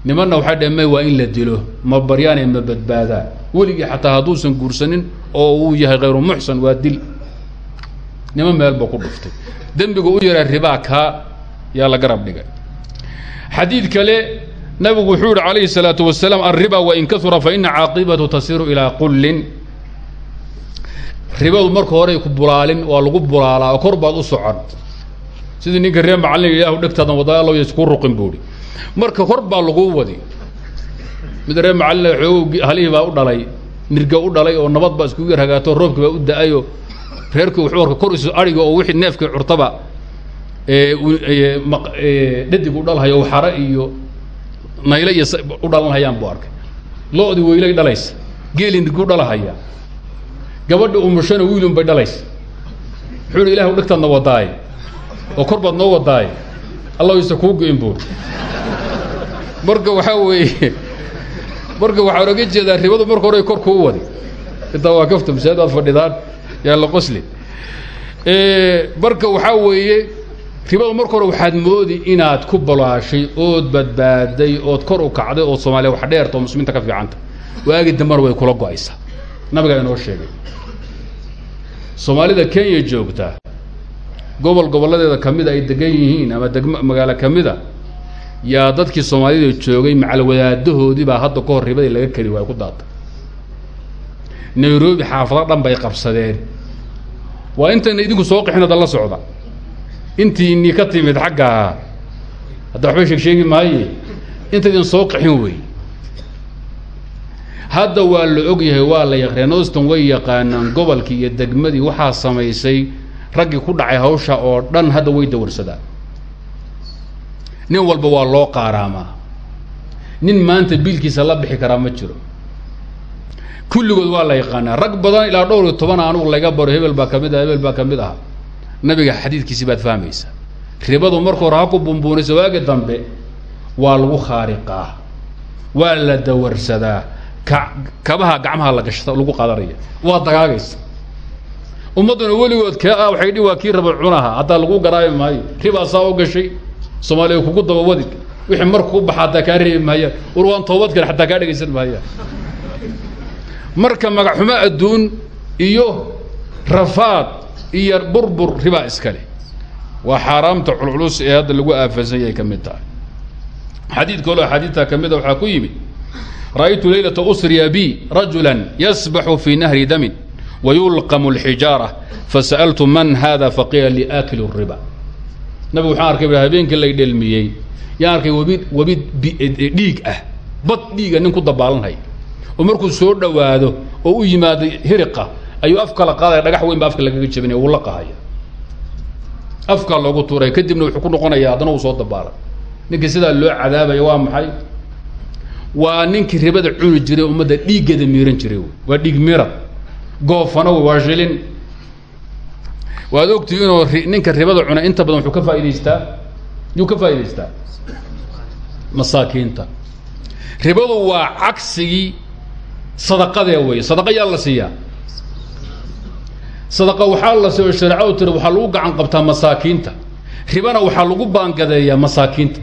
S1: nimanna waxay dheh may waa in la dilo ma baryaane ma badbaadaa. Weligii xataa hadduusan guursanin oo uu yahay khayru muxsan waa dil. Niman meelba ku dhuftay. Dembiga u yaraa ribaa kaa yaa la garab dhigay xadiid kale nabigu wuxuu yihi calayhi الsalaaةu wasalaam alriba wain kaura faina caaqibatu tasiru ilaa qullin ribadu marka horey ku bulaalin waa lagu bulaalaa oo kor baad u socon sidii ninka reer macalin ilahu dhegtaadan wadaalo yaskuu ruqin buuhi marka kor baa laguu wadi mid reer macalin xoog halihii baa u dhalay nirga u dhalay oo nabad baa iskugu yar hagaato roobkii baa u da-ayo reerkii wuxuu arka kor isu ariga oo wixii neefkii curtaba dhadig u dhalhayo xare iyo nayle iyo u dhalanhayaan buu arkay. Lo-di weylay dhalaysa geeli nirgu dhalahaya gabadha umushana wiilun bay dhalaysa. Wuxuu hi ilahu dhegtaadna wadaaye oo kor baad noo wadaaye allah isa kuu go-in buur marka waxaa weeye marka waxaan oga jeedaa ribadu marka hore kor kuu wadi. Intaa waa kafta masaajid aad fadhidaan yaa la qosli. Marka waxaa weeye ribadu marka hore waxaad moodi inaad ku balaashay ood badbaaday ood kor u kacday ood soomaaliya wax dheerta oo muslimiinta ka fiicanta. Waagi dambana way kula go'aysaa. Nabigaa inoo sheegay. Soomaalida kenya joogta gobol gobolladeeda ka mida ay degan yihiin ama degmo magaalo ka mida yaa dadkii soomaalida joogay macalwadaadahoodii baa hadda ka hor ribadii laga keli waay ku daata. Nairobi xaafado dhan bay qabsadeen. Waa intayna idinku soo qixin la socda intiinii ka timid xaggaa hadda waxba sheeg sheegi maaye intaydin soo qixin wey. Hadda waa la og yahay waa la yaqreen oston way yaqaanaan gobolkii iyo degmadii waxaa samaysay raggii ku dhacay hawsha oo dhan hadda way dawarsadaan nin walba waa loo qaaraamaa. Nin maanta biilkiisa la bixi karaa ma jiro. Kulligood waa la yaqaanaa. Rag badan ilaa dhowr iyo toban anugu laga baro hebel baa ka mid ah hebel baa ka mid ah nabiga xadiidkiisi baad fahmaysaa. Ribadu marka hore ha ku bumbuunaysa waagi dambe waa lagu khaariqaa. Waa la dawarsadaa. Ka kabaha gacmaha la gashata lagu qadanaya waa dagaagaysa ummadduna weligood kee ah waxay dhi waa kii raba cunaha. Haddaa lagu garaabi maayo. Ribaa saa u gashay. Soomaaliya kugu daba wadi. Wixii marka ku baxa hataa kaa reebi maaya. War waan toobad kale hataa kaa dhegaysan maaya. Marka magaxumo adduun iyo rafaad iyo burbur ribaa iskale. Waa xaaraamta culculus ee hadda lagu aafasan yahay ka mid tahay. Xadiid kaloo axaadiidta ka mida ah waxaa ku yimid ra'aytu laylata usriya bi rajula yasbaxu fii nahri damin wayulqamu alxijaara fasa'altu man hada faqiila li aakil riba. Nabigu waxaan arkay lay dhelmiyey yaan arkay webi webi ah bad dhiiga ah, nin ku dabaalanhaya soo dhowaado oo u yimaado hiriqa ayuu afka la qaadaya dhagax weyn ba afka lagaga jabinaya wuu la qahaya afkaa loogu tuuraya kadibna wuxuu ku noqonaya haddana uu soo dabaalay ninkii sidaa loo cadaabaya waa maxay? Waa ninkii ribada cuni jiray ummadda dhiiggeeda miiran jiray waa dhiig mirad goofana wey waa shilin. Waad ogtihi inuu ninka ribada cuna inta badan wuxuu ka faa'idaystaa yuu ka faa'idaystaa masaakiinta. Ribadu waa cagsigii sadaqadee wey sadaqa yaa la siiyaa sadaqa waxaa la siiyo shareecadu tiri waxaa lagu gacan qabtaa masaakiinta. Ribana waxaa lagu baangadeeyaa masaakiinta.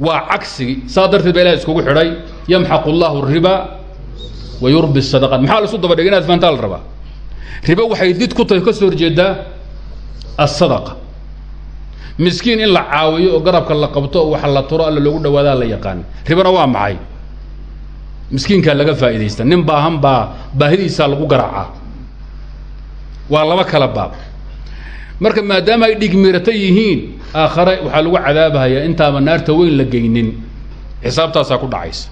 S1: Waa cagsigii saa darteed ba ilahi iskugu xidhay yamxaqu llahu riba wa yurbi sadaqaat maxaa laisu daba dhigay inaad fahantaa la ribo waxay did ku tahay ka soo horjeedaa asadaqa miskiin in la caawiyo oo garabka la qabto oo wax la turo alla loogu dhawaadaa la yaqaan. Ribana waa maxay? Miskiinkaa laga faa'idaysta nin baahan baa baahidiisaa lagu garaacaa waa laba kala baab. Marka maadaama ay dhigmirata yihiin aakhare waxaa lagu cadaabahayaa intaaba naarta weyn la geynin. Xisaabtaasaa ku dhacaysa.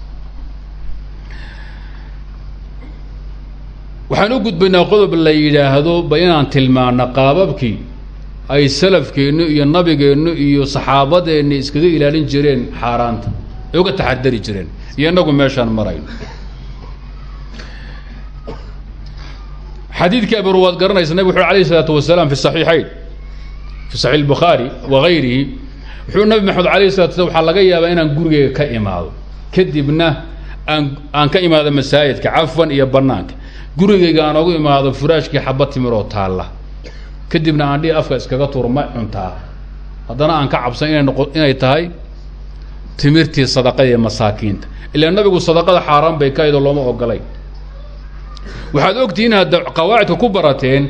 S1: Waxaan u gudbaynaa qodob la yidhaahdo ba inaan tilmaano qaababkii ay salafkeennu iyo nabigeennu iyo saxaabadeenni iskaga ilaalin jireen xaaraanta. Ay uga taxadari jireen. Iyo inagu meeshaan marayno xadiidkii abur waad garanaysa nabig wuxu alayh isalaatu wasalaam fi saxiixayn fi saxiix bukhaari wa gayrihi wuxuu nabi maxamed alayh salatu slam waxaa laga yaabaa inaan gurigeyga ka imaado. Kadibna aan aan ka imaado masaajidka cafwan iyo banaanka gurigayga aan ogu imaado furaashkii xaba timir oo taalla. Kadibna aan dhihi afka iskaga tuuro ma cuntaa. Haddana aan ka cabsan inay noqo inay tahay timirtii sadaqada ee masaakiinta. Ilaa nabigu sadaqada xaaraan bay ka aydoo looma ogolay waxaad ogtihiin hadda qawaacidka ku barateen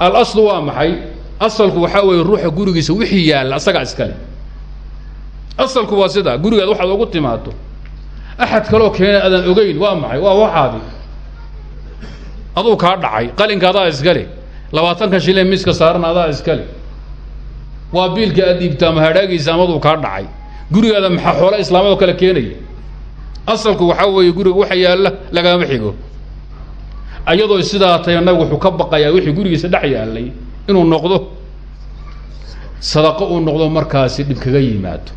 S1: alaslu waa maxay? Asalku waxaa weeye ruuxa gurigiisa wixii yaalla asagaa iskale. Asalku waa sidaa gurigaad waxaad ogu timaado axad kaloo keena adaan ogeyn waa maxay? Waa waxaadi. Aduu kaa dhacay qalinka adaa iskale. Labaatanka shile miska saaran adaa iskale. Waa biilka aad dhiibta ama hadhaagiisa amaduu kaa dhacay. Gurigaada maxaa xoole islaamado kale keenaya asalku waxaa weeye guriga waxa yaalla lagama xigo ayadoo sidaa tahay nabigu wuxuu ka baqayaa wixii gurigiisa dhex yaallay inuu noqdo sadaqo uu noqdo markaasi dhib kaga yimaado.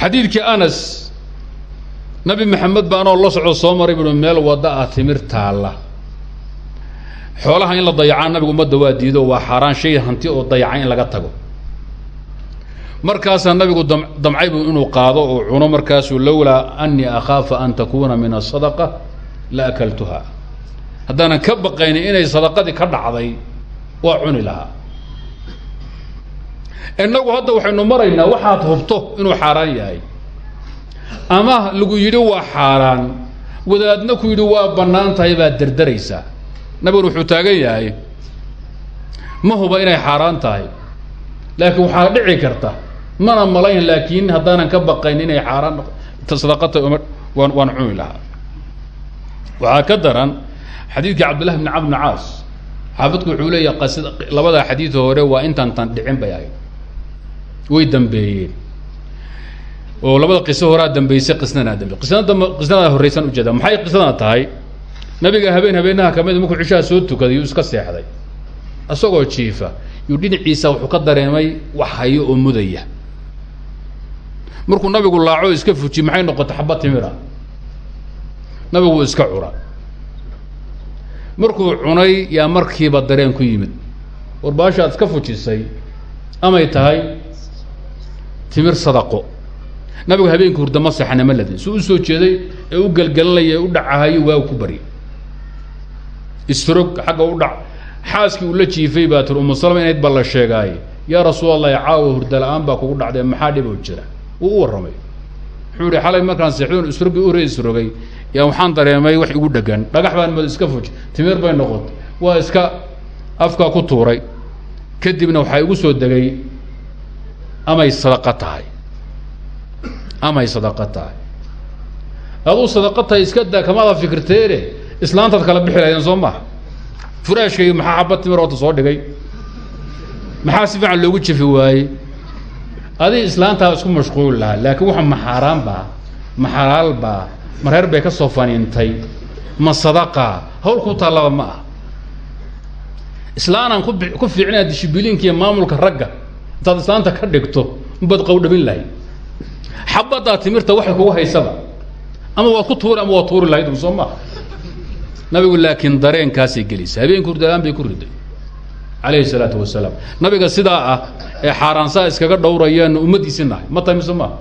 S1: Xadiidkii anas nabi maxamed baa anoo la socdo soo maray buui meel wada ah timir taalla. Xoolaha in la dayacaan nabigu ummadda waa diido waa xaaraan shay hanti oo dayacay in laga tago markaasaa nabigu dam damcay buu inuu qaado oo cuno markaasuu lowlaa anii akhaafa an takuuna min asadaqa la akaltuha haddaanan ka baqaynin inay sadaqadii ka dhacday waa cuni lahaa. Innagu hadda waxaynu maraynaa waxaad hubto inuu xaaraan yahay. Ama lagu yidhi waa xaaraan. Wadaadna ku yidhi waa bannaan tahay baad derderaysaa nabiguna wuxuu taagan yahay ma huba inay xaaraan tahay laakiin waxaa dhici karta mana malayn laakiin haddaanan ka baqayn inay xaaraan sadaqata waan waan cuni lahaa. Waxaa ka daran xadiidkii cabdillahi bni camr bni caas. Xaafidku wuxuu leeyahay qasida labada xadiid hore waa intaan tan dhicin bay ahayd. Way dambeeyeen. Oo labada qiso horaa dambeysay qisnanaa dambe. Qisna dambe qisnadaa horraysan ujeeda maxay qisnada tahay? Nabiga habeen habeenaha ka mid markuu cishaha soo tukaday yuu iska seexday. Isagoo jiifa yuu dhinaciisa wuxuu ka dareemay wax hayo oo mudaya markuu nabigu laaco iska fuji maxay noqotay? Xaba timira. Nabigu iska cura markuu cunay yaa markiiba dareen ku yimid. War baashaad iska fujisay amay tahay timir sadaqo. Nabigu habeenka hurda ma seexana ma ladin. Suu u soo jeeday ee u gelgelanaya u dhacahayo waagu ku bari. Isrog xagga u dhac. Xaaskii uu la jiifay baa tir umu salama inayd baa la sheegaaye yaa rasuul allahi caawa hurda la'aan baa kugu dhacdee maxaa dhiboo jira wuu u warramay. Wuxuu ihi xalay markaan seexdoon isrogi ure isrogay yaa waxaan dareemay wax igu dhegan dhagax baan mad iska fuj timir bay noqotay waa iska afkaa ku tuuray. Kadibna waxaa igu soo degay amay sadaqa tahay. Amay sadaqa tahay. Aduu sadaqa tahay iska daa kamaada fikirteene islaantaad kala bixi lahaydeen soo maha furaashkayga maxaa xaba timir oota soo dhigay? Maxaa si fiican loogu jefi waayey adig islaantaa isku mashquuli lahaa laakiin waxa ma xaaraan baa ma xalaal baa ma reer bay ka soo faniintay ma sadaqa hawl ku taallaba ma ah islaanaan ku fiicnaa dishibiliinka iyo maamulka ragga intaad islaanta ka dhigto unbaad qawdhabin lahayd. Xabaddaa timirta waxay kugu haysaba. Ama waad ku tuuri ama waad tuuri lahayd un soo maa nabigu laakiin dareenkaasay gelisay. Habeenka hurdalaan bay ku riday calayhi salaatu wasalaam. Nabiga sidaa ah ee xaaraansaa iskaga dhowrayaanna ummaddiisi nahay ma tahay mise maaha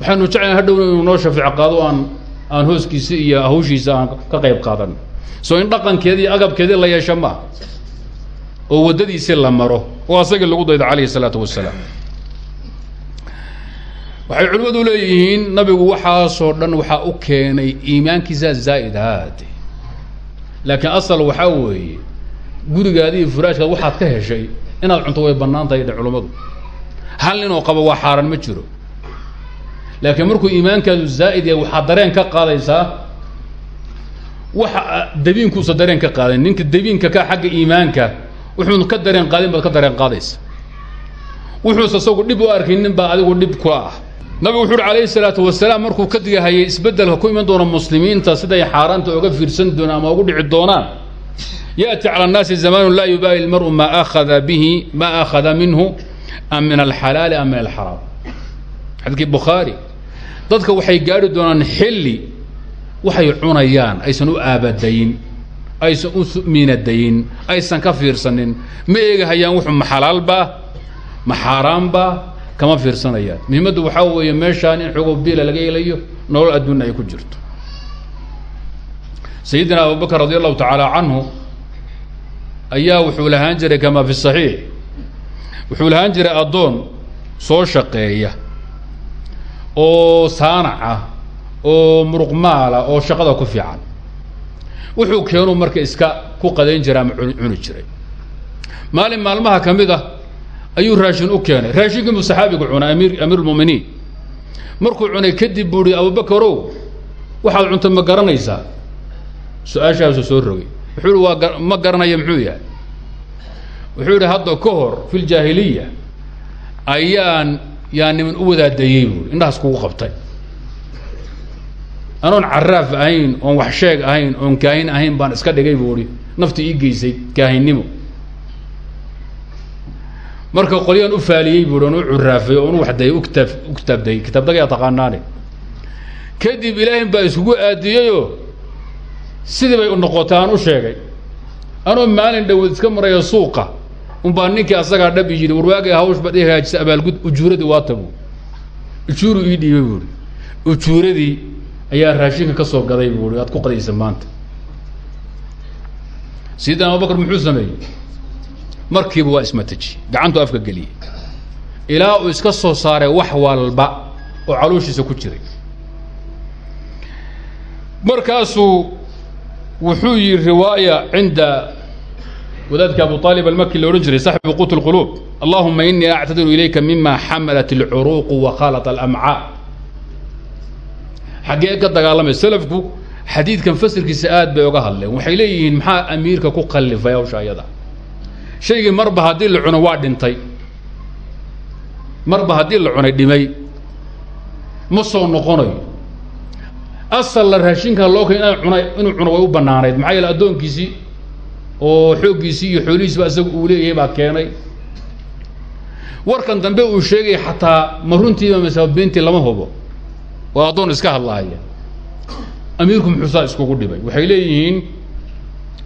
S1: waxaynu jeclahay hadhowna inuu noo shafeec qaado aan aan hooskiisa iyo hawshiisa aan ka qayb qaadan. Soo in dhaqankeedii agabkeedii la yeesha maaha oo waddadiisii la maro oo asagii lagu daydo calayhi salaatu wasalaam waxay culimmadu leeyihiin nabigu waxaasoo dhan waxaa u keenay iimaankiisaa zaa'id haade laakiin asal waxaa weeye gurigaadi iyo furaashkaad waxaad ka heshay inaad cunto way bannaan tahay dhe culummadu hal nin oo qaba waa xaaraan ma jiro. Laakiin markuu iimaankaadu zaa'id yahay waxaad dareen ka qaadaysaa waxa dabiinkuusa dareen ka qaadan ninka dabiinka ka xagga iimaanka wuxuun ka dareen qaadin baad ka dareen qaadaysa. Wuxuuse isagu dhib u arkaynin baa adigu dhib kula ah. Nabigu wuxu uhi calayhi salaatu wasalaam markuu ka digahayay isbeddelka ku iman doona muslimiinta siday xaaraanta oga fiirsan doonaan ama ugu dhici doonaan yaأti calى الnaasi zamanu laa yubaali اlmarءu ma akhada bihi ma akhada minhu am min alxalaali am min alxaraam xadiidkii bukhaari dadka waxay gaari doonaan xilli waxay cunayaan aysan u aabadayn aysan u miinadayn aysan ka fiirsanin ma eegahayaan wuxuu ma xalaalbaa ma xaaraanbaa kama fiirsanayaan muhiimaddu waxaa weeye meeshaan in xogo biila laga helayo nolol adduunna ay ku jirto sayidina abubakr radi allahu tacaala canhu ayaa wuxuu lahaan jiray kamaa fi saxiix wuxuu lahaan jiray addoon soo shaqeeya oo saanaca oo muruqmaala oo shaqada ku fiican. Wuxuu keenuu marka iska ku qadayn jiray ama cuni jiray. Maalin maalmaha ka mid ah ayuu raashin u keenay. Raashinkii buu saxaabigu cunay amiir amiirulmuminiin markuu cunay kadib buu ihi abubakarow waxaad cuntay ma garanaysaa su'aashaasu soo rogay wuxuu waa ma garanaya muxuu yahay? Wuxuu yihi hadda ka hor fi ljaahiliya ayaan yaa u wadaadayey buui indhahaas kugu qabtay. Anoon caraaf ahayn oon wax sheeg ahayn oon kaahin ahayn baan iska dhigay buu ihi nafta ii geysay kaahinnimo marka qolyaan u faaliyey bui on u curaafay oon u waxdayay ukitaab u kitaabdayay kitaabdagayaa taqaanaane. Kadib ilaahin baa iskugu aadiyeyoo sidii bay noqotay aan u sheegay. Anoo maalin dhawood iska maraya suuqa unbaa ninkii asagaa dhab i yidhi warwaagay hawsh baad ii hagaajisa abaalgud ujuuradii waata buu ujuuru ii dhiibay buuhi ujuuradii ayaa raashinka ka soo gaday buui aad ku qadaysa maanta. Sayidina abubakr muxuu sameeyey? Markiiba waa ismataji gacantu afka geliyey ilaa uu iska soo saaray wax walba oo calooshiisa ku jiray. Markaasuu wuxuu yihi riwaaya cinda wadaadka abu aalib almaki la odhan jiray saxibu qut اlquluub allahuma inii actadiru ilayka mima xamalat اlcuruuqu wakhalat alamcaa. Xaggee ka dagaalamay selafku xadiidkan fasirkiisa aad bay oga hadleen. Waxay leeyihiin maxaa amiirka ku kallifay hawsha ayada? Shaygii marba haddii la cuno waa dhintay. Marba haddii la cunay dhimay. Ma soo noqonayo asal la raashinka loo keen inaan cunay inuu cuno way u bannaanayd. Maxaa yeele addoonkiisii oo xooggiisii iyo xoolihiisba isaga uu leeyahay baa keenay. Warkan dambe uu sheegaya xataa ma runtiiba masaabeyntii lama hubo. Waa addoon iska hadlaaya. Amiirku muxuusaa iskugu dhibay. Waxay leeyihiin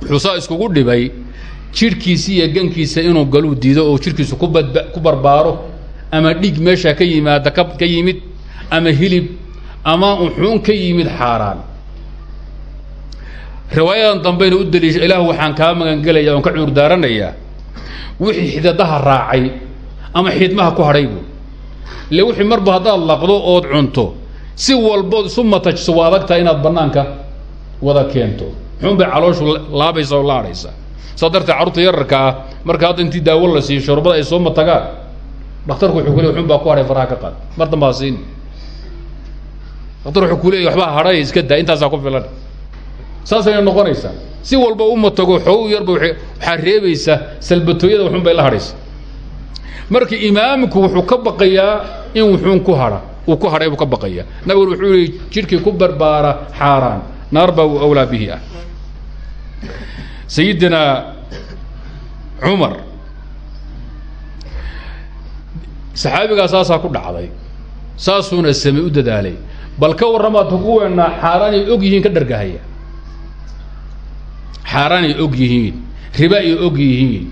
S1: muxuusaa iskugu dhibay jidhkiisi iyo gankiisa inuu galuu diido oo jidhkiisu ku badba ku barbaaro ama dhig meesha ka yimaada ka ka yimid ama hilib ama uxuun ka yimid xaaraan. Riwaayadan dambayna u daliisha ilaah waxaan kaa magangelaya oon ka cuur daaranayaa. Wixii xidadaha raacay ama xidmaha ku hadhay bu ile wixii marba haddaad laqdo ood cunto si walbood isu matajso waa adagtaha inaad bannaanka wada keento. Muxuun bay calooshu laabaysa oo la adhaysa saa darteed carruurta yararka ah marka hadda intii daawo la siiyo shorbada ay soo matagaan. Dhakhtarku wuxuu ku ley xun baa ku hadhay faraha ka qaad. Mar dambaa siin daktar wuxuu ku leeyay waxbaa hadhay iska daa intaasaa ku filan. Saasayna noqonaysaa. Si walba u matago xoog yarba waxaa reebaysa salbatooyada waxun bay la hadhaysa marka imaamku wuxuu ka baqayaa in wuxuun ku hadha uu ku hadhay buu ka baqayaa. Nabiguna wuxuu yihi jidhkii ku barbaara xaaraan naar uu awlaa bihi ah. Sayidina cumar saxaabigaa saasaa ku dhacday. Saasuuna same u dadaalay bal ka warramaad kuweennaa xaaraanay og yihiin ka dhargahaya. Xaaraanay og yihiin riba ay og yihiin.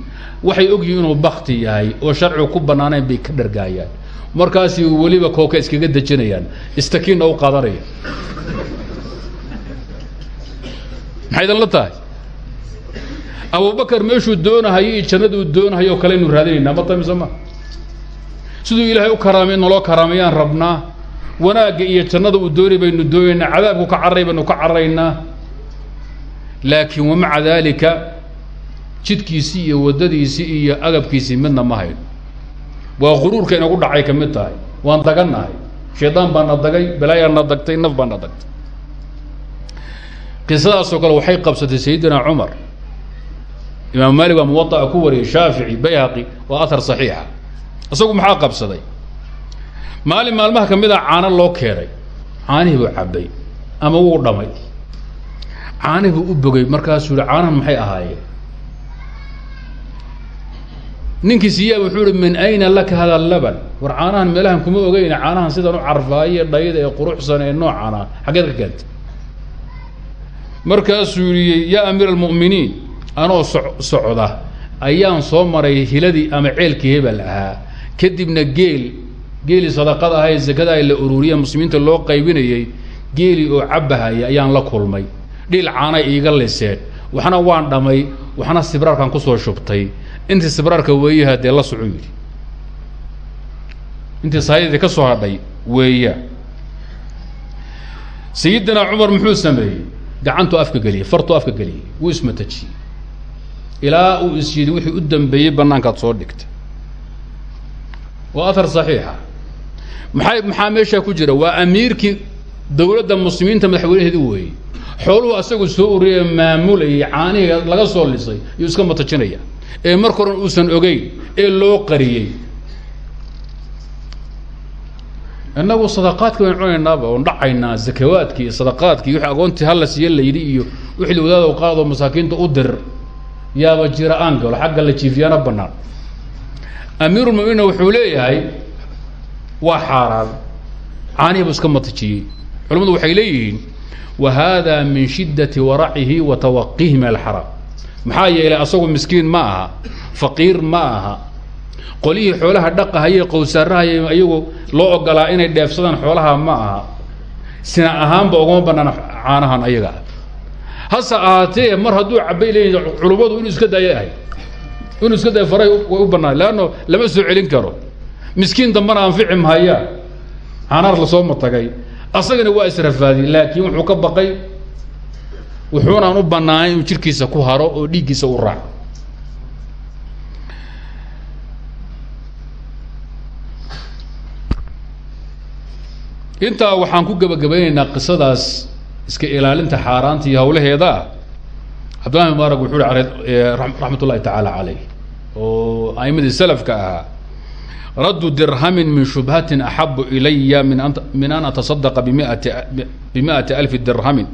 S1: Waxay og yihiin inuu bakti yahay oo sharcigu ku bannaanayn bay ka dhargaayaan. Markaasi weliba kooka iskaga dejinayaan istakiinna u qaadanaya maxay idan la tahay? Abubakar meeshuu doonahayo iyo jannada uu doonahayo oo kale aynu raadinaynaa ma tamise ma? Siduu ilaahay u karaamay naloo karaamayaan rabnaa wanaagga iyo jannada uu doonay baynu doonaynaa cadaabku ka carray baynu ka carraynaa. Laakiin wamaca daalika jidkiisii iyo waddadiisii iyo agabkiisii midna ma hayno waa quruurka inagu dhacay ka mid tahay. Waan dagannahay. Shaydaan baana dagay balaayaana dagtay naf baana dagtay. Qisadaasoo kale waxay qabsatay sayidina cumar. Imaam maalik waa muwaaa ku wariyay shaafici bayhaqi waa ahar saxiixa. Isagu maxaa qabsaday maalin maalmaha ka mid a caano loo keenay caanihii buu cabbay ama wuu dhamay. Caanihi buu u bogay markaasuu yihi caanahan maxay ahaayeen ninkii siyaa wuxuu ihi min ayna laka hada laban? War caanahan meelahan kuma ogeyna caanahan sidan u carfaaye dhayda ee quruxsan ee noocana xaggeed ka keentay markaasuu yihi yaa amiir almu'miniin anoo so socda ayaan soo maray hiladii ama ceelkii hebel ahaa. Kadibna geel geelii sadaqada aha ee zakada ay la ururiya muslimiinta loo qaybinayey geelii oo cabbahaya ayaan la kulmay. Dhil caanay iiga liseen waxna waan dhamay waxna sibraarkan ku soo shubtay. Intii sibraarka weeyaha dee la soco yidhi intii saayadii ka soo hadhay weeya. Sayidina cumar muxuu sameeyey? Gacantuu afka geliyey fartuu afka geliyey wuu ismatajiyey ilaa uu is yidhi wixii u dambeeyey bannaankaad soo dhigtay. Waa ahar saxiixa maxay maxaa meeshaa ku jira? Waa amiirkii dawladda muslimiinta madaxweynaheedi weeyey. Xooluhu asagu soo uriyay maamulayay caanihiga laga soo lisay iyuu iska matajinaya. Ee marka horan uusan ogeyn ee loo qariyey. Innagu sadaqaadka baynu cunaynaaba oon dhacaynaa zakawaadki iyo sadaqaadki iyo wixii agoontii hala siiya la yidhi iyo wixii wadaada u qaado masaakiinta u dir yaaba jira aan galo xagga la jiifiyaana bannaan. Amiirulmuminiinna wuxuu leeyahay waa xaaraan caanihii buu iska matajiyey culamadu waxay leeyihiin wa hada min shiddati waracihi wa tawaqihi min alxaraam. Maxaa yeelay asagu miskiin ma aha faqiir ma aha. Qolihii xoolaha dhaqahaye qowsaarahaya iyagu loo ogolaa inay dheefsadaan xoolaha ma aha. Sina ahaanba ugama bannaan caanahan ayaga. Hase ahaatee mar hadduu cabay leeyihiin culummadu inuu iska daaya ahay. Inuu iska daya faray way u bannaan. Leanno lama soo celin karo miskiin dambana anfici mahaya canaar la soo matagay. Asagana waa israfaadiyey laakiin wuxuu ka baqay wuxuunaan u bannaanayn inuu jirkiisa ku haro oo dhiiggiisa u raaco. Intaa waxaan ku gebagabaynaynaa qisadaas iska ilaalinta xaaraanta iyo hawlaheeda. Ah cabdullahi mubaarag wuxuu hi raxmat ullahi tacaala caleyh oo a'imadii salafka ahaa raddu dirhamin min shubhatin axabu ilaya min an atasadaqa bimiati alfi dirhamin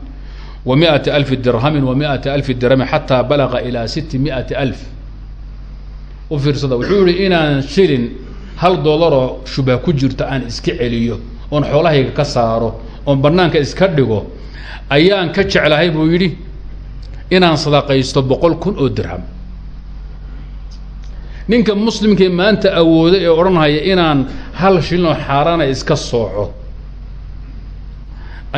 S1: wa mi'ati alfi dirhamin wa mi'ati alfi dirhamin xataa balaga ilaa siti mi'ati alf. U fiirsada wuxuu yihi inaan shilin hal dollaroo shubha ku jirto aan iska celiyo oon xoolahayga ka saaro oon banaanka iska dhigo ayaan ka jeclahay buu yidhi inaan sadaqaysto boqol kun oo dirham ninka muslimkae maanta awooday ee odhanhaya inaan hal shilinoo xaaraana iska sooco.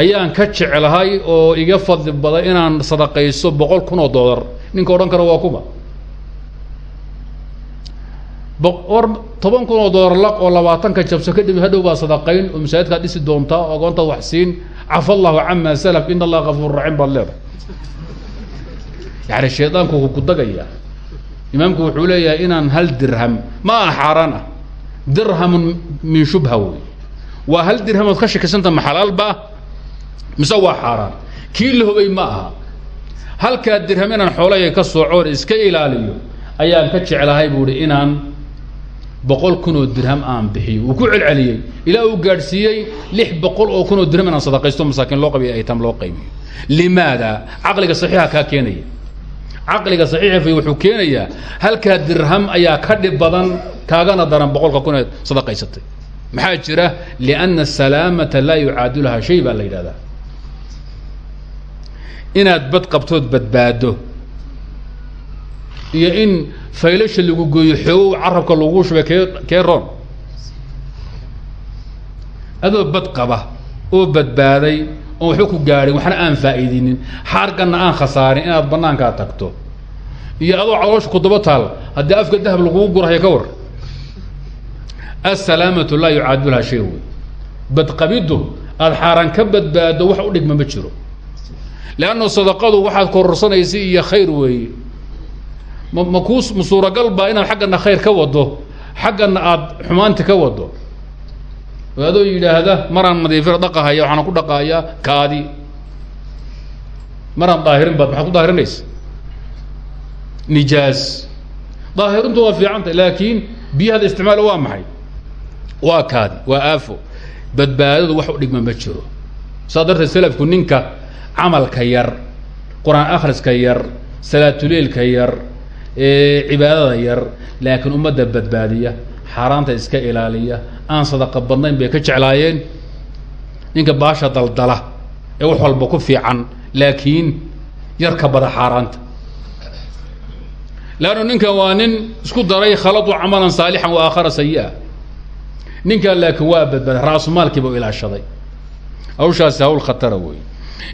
S1: Ayaan ka jeclahay oo iga fadli baday inaan sadaqaysto boqol kun oo dollar. Ninka odhan kara waa kuba or toban kun oo dollar laq oo labaatanka jabso kadib hadhow baa sadaqayn oo masaajidkaad dhisi doontaa oo agoontaad wax siin cafa allahu cama salaf in allaha kafuur raxiim baad leedahay. Yani shaydaanku ku kudagaya imaamku wuxuu leeyahay inaan hal dirham ma aha xaaraan ah. Dirhamun min shubha wey waa hal dirham ood ka shakisanta ma xalaalba ah mise waa xaaraan? Kii la hobay ma aha. Halkaa dirham inaan xoolahaya ka soocoon iska ilaaliyo ayaan ka jeclahay buu hi inaan boqol kun oo dirham aan bixiyo wuu ku celceliyey. Ilaa uu gaadhsiiyey lix boqol oo kun oo dirham inaan sadaqaysto masaakiin loo qabiyo aytaam loo qaybiyo. Limaada? Caqliga saxiixa kaa keenaya caqliga saxiixa wuxuu keenayaa halkaa dirham ayaa ka dhib badan kaagana daran boqolka kun ee sadaqaysatay. Maxaa jira? Lianna asalaamata laa yucaadiluhaa shay baa la yidhahdaa. Inaad bad qabtood badbaado iyo in faylasha lagu gooyo xoogow carabka lagu shubay kee kee roon. Adoo bad qaba oo badbaaday oon waxba ku gaadhin waxna aan faa'iidinin. Xaarganna aan khasaarin inaad banaankaa tagto. Iyo adoo caloosha ku daba taal haddii afka dahab lagugu gurhayo ka war. Asalaamatu laa yucaadilhaa shay wey badqabiddu aada xaaraan ka badbaado wax u dhigma ma jiro. Leanna sadaqadu waxaad kororsanaysa iyo khayr weeye. Ma ma kuu ma suuragal baa inaad xaggana khayr ka wado xaggana aada xumaanti ka wado adoo yidhaahda maraan nadiifina dhaqahaya waxaana ku dhaqahayaa kaadi. Maraan daahirin baad maxaad ku daahirinaysa? Nijaas. Daahirintu waa fiicanta laakiin biyahada isticmaala waa maxay? Waa kaadi waa aafo. Badbaadadu wax u dhigma ma jiro. Saas darteed selafku ninka camalka yar qur'aan akhriska yar salaatuleilka yar cibaadada yar laakiin ummadda badbaadiya xaaraanta iska ilaaliya aan sadaqa badnayn bay ka jeclaayeen. Ninka baasha daldala ee wax walba ku fiican laakiin yarka bada xaaraanta. Leannu ninkan waa nin isku daray khaladu camalan saalixan wa aakhara sayi-a ninkan laakiin waa badbaaday raasumaalkiiba u ilaashaday. Hawshaasi hawl khatara wey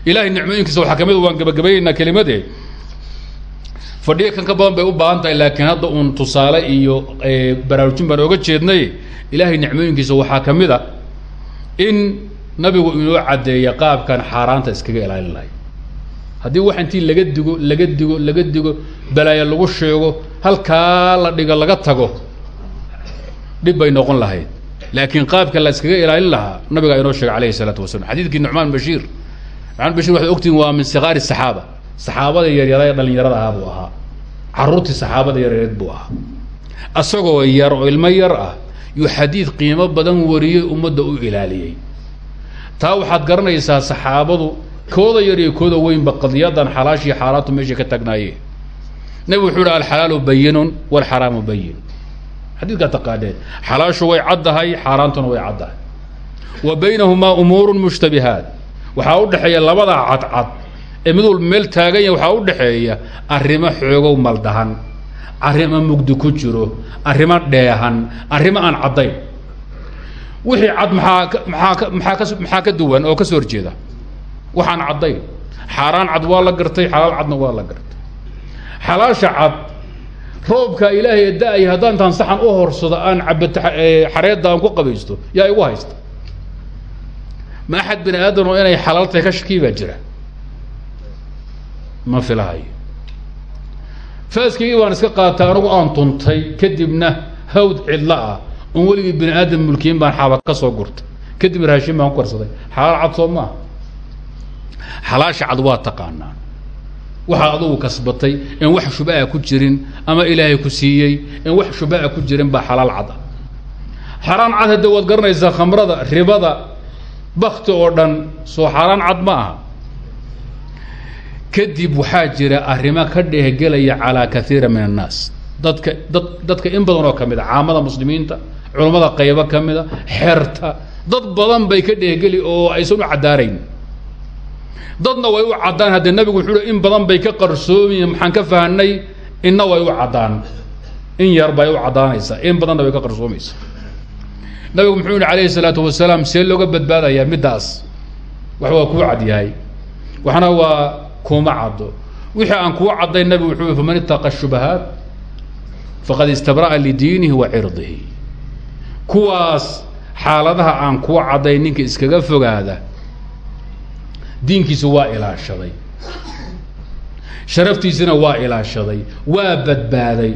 S1: ilahay nicmooyinkiisa waxaa ka mid waan gabagabaynaynaa kelimadee fadhiyo kan ka badan bay u baahan tahay laakiin hadda uun tusaale iyo baraarujin baan ooga jeednay ilaahay nicmooyinkiisa waxaa ka mid a in nabigu inoo caddeeya qaabkan xaaraanta iskaga ilaalin lahay haddii wax intii laga digo laga digo laga digo balaayo lagu sheego halkaa la dhigo laga tago dhib bay noqon lahayd. Laakiin qaabka la iskaga ilaalin lahaa nabigaa inoo sheegay alayhi isalaatu wasalam xadiidkii nucmaan bashiir nucmaan bashiir waxaad ogtihin waa min sikaari saxaaba saxaabada yaryara ee dhalinyarada ahaa buu ahaa. Caruurtii saxaabada yaryareed buu ahaa. Asagoo yar oo ilmo yar ah yuu xadiid qiimo badan wariyey ummadda u ilaaliyey. Taa waxaad garanaysaa saxaabadu kooda yar iyo kooda weynba qadiyadan xalaashii xaaraantu meeshay ka taagnaayeen nabigu wuxuu ihi alxalaalu bayinun walxaraamu bayin xadiidkaa taqaaneen xalaashu way caddahay xaaraantuna way caddahay wa baynahumaa umuurun mushtabihaat. Waxaa u dhexeeya labadaa cadcad ee mid walba meel taagan yahay waxaa u dhexeeya arrimo xoogow maldahan arrimo mugdi ku jiro arrimo dheehan arrimo aan caddayn. Wixii cad maxaa maxaa maxaa ka maxaa ka duwan oo ka soo horjeeda? Waxaan caddayn. Xaaraan cad waa la gartay xalaal cadna waa la gartay. Xalaasha cad roobka ilaahay da'ay haddaan intaan saxan u horsado aan cabata xareedda aan ku qabaysto yaa igu haysta. Ma axad bini aadan oo inay xalaal tahay ka shakii baa jira ma filahayo. Faaskigii baan iska qaatay anigu aan tuntay kadibna hawd cidla ah oon weligii bini aadam mulkiyin baan xaaba ka soo gurtay. Kadib raashin baan ku karsaday. Xalaal cad soo maaha xalaasha cad waa taqaanaa. Waxaa adugu kasbatay in wax shubaha ku jirin ama ilaahay ku siiyey in wax shubaha ku jirin baa xalaal cad ah. Xaraan cad hadda waad garanaysaa khamrada ribada bakti oo dhan soo xaaraan cad ma aha kadib waxaa jira arrimo ka dhehgelaya calaa kaiira min annaas. Dadka dad dadka in badan oo ka mid a caamada muslimiinta culammada qaybo ka mida xerta dad badan bay ka dhehgeli oo aysan u caddaarayn dadna way u caddaan haddee nabigu wuxuu in badan bay ka qarsoomiye maxaan ka fahanay? Inna way u caddaan. In yar bay u caddaanaysaa in badanna way ka qarsoomaysa nabigu muxuu yihi alayhi salaatu wasalaam see looga badbaadayaa middaas. Wax waa kuu cad yahay. Waxna waa kuma caddo. Wixii aan kuu cadday nabigu wuxuu faman ittaqa shubahaat faqad istabra'a lidiinihi wa cirdihi. Kuwaas xaaladaha aan kuu cadday ninka iskaga fogaada diinkiisu waa ilaashaday. Sharaftiisina waa ilaashaday waa badbaaday.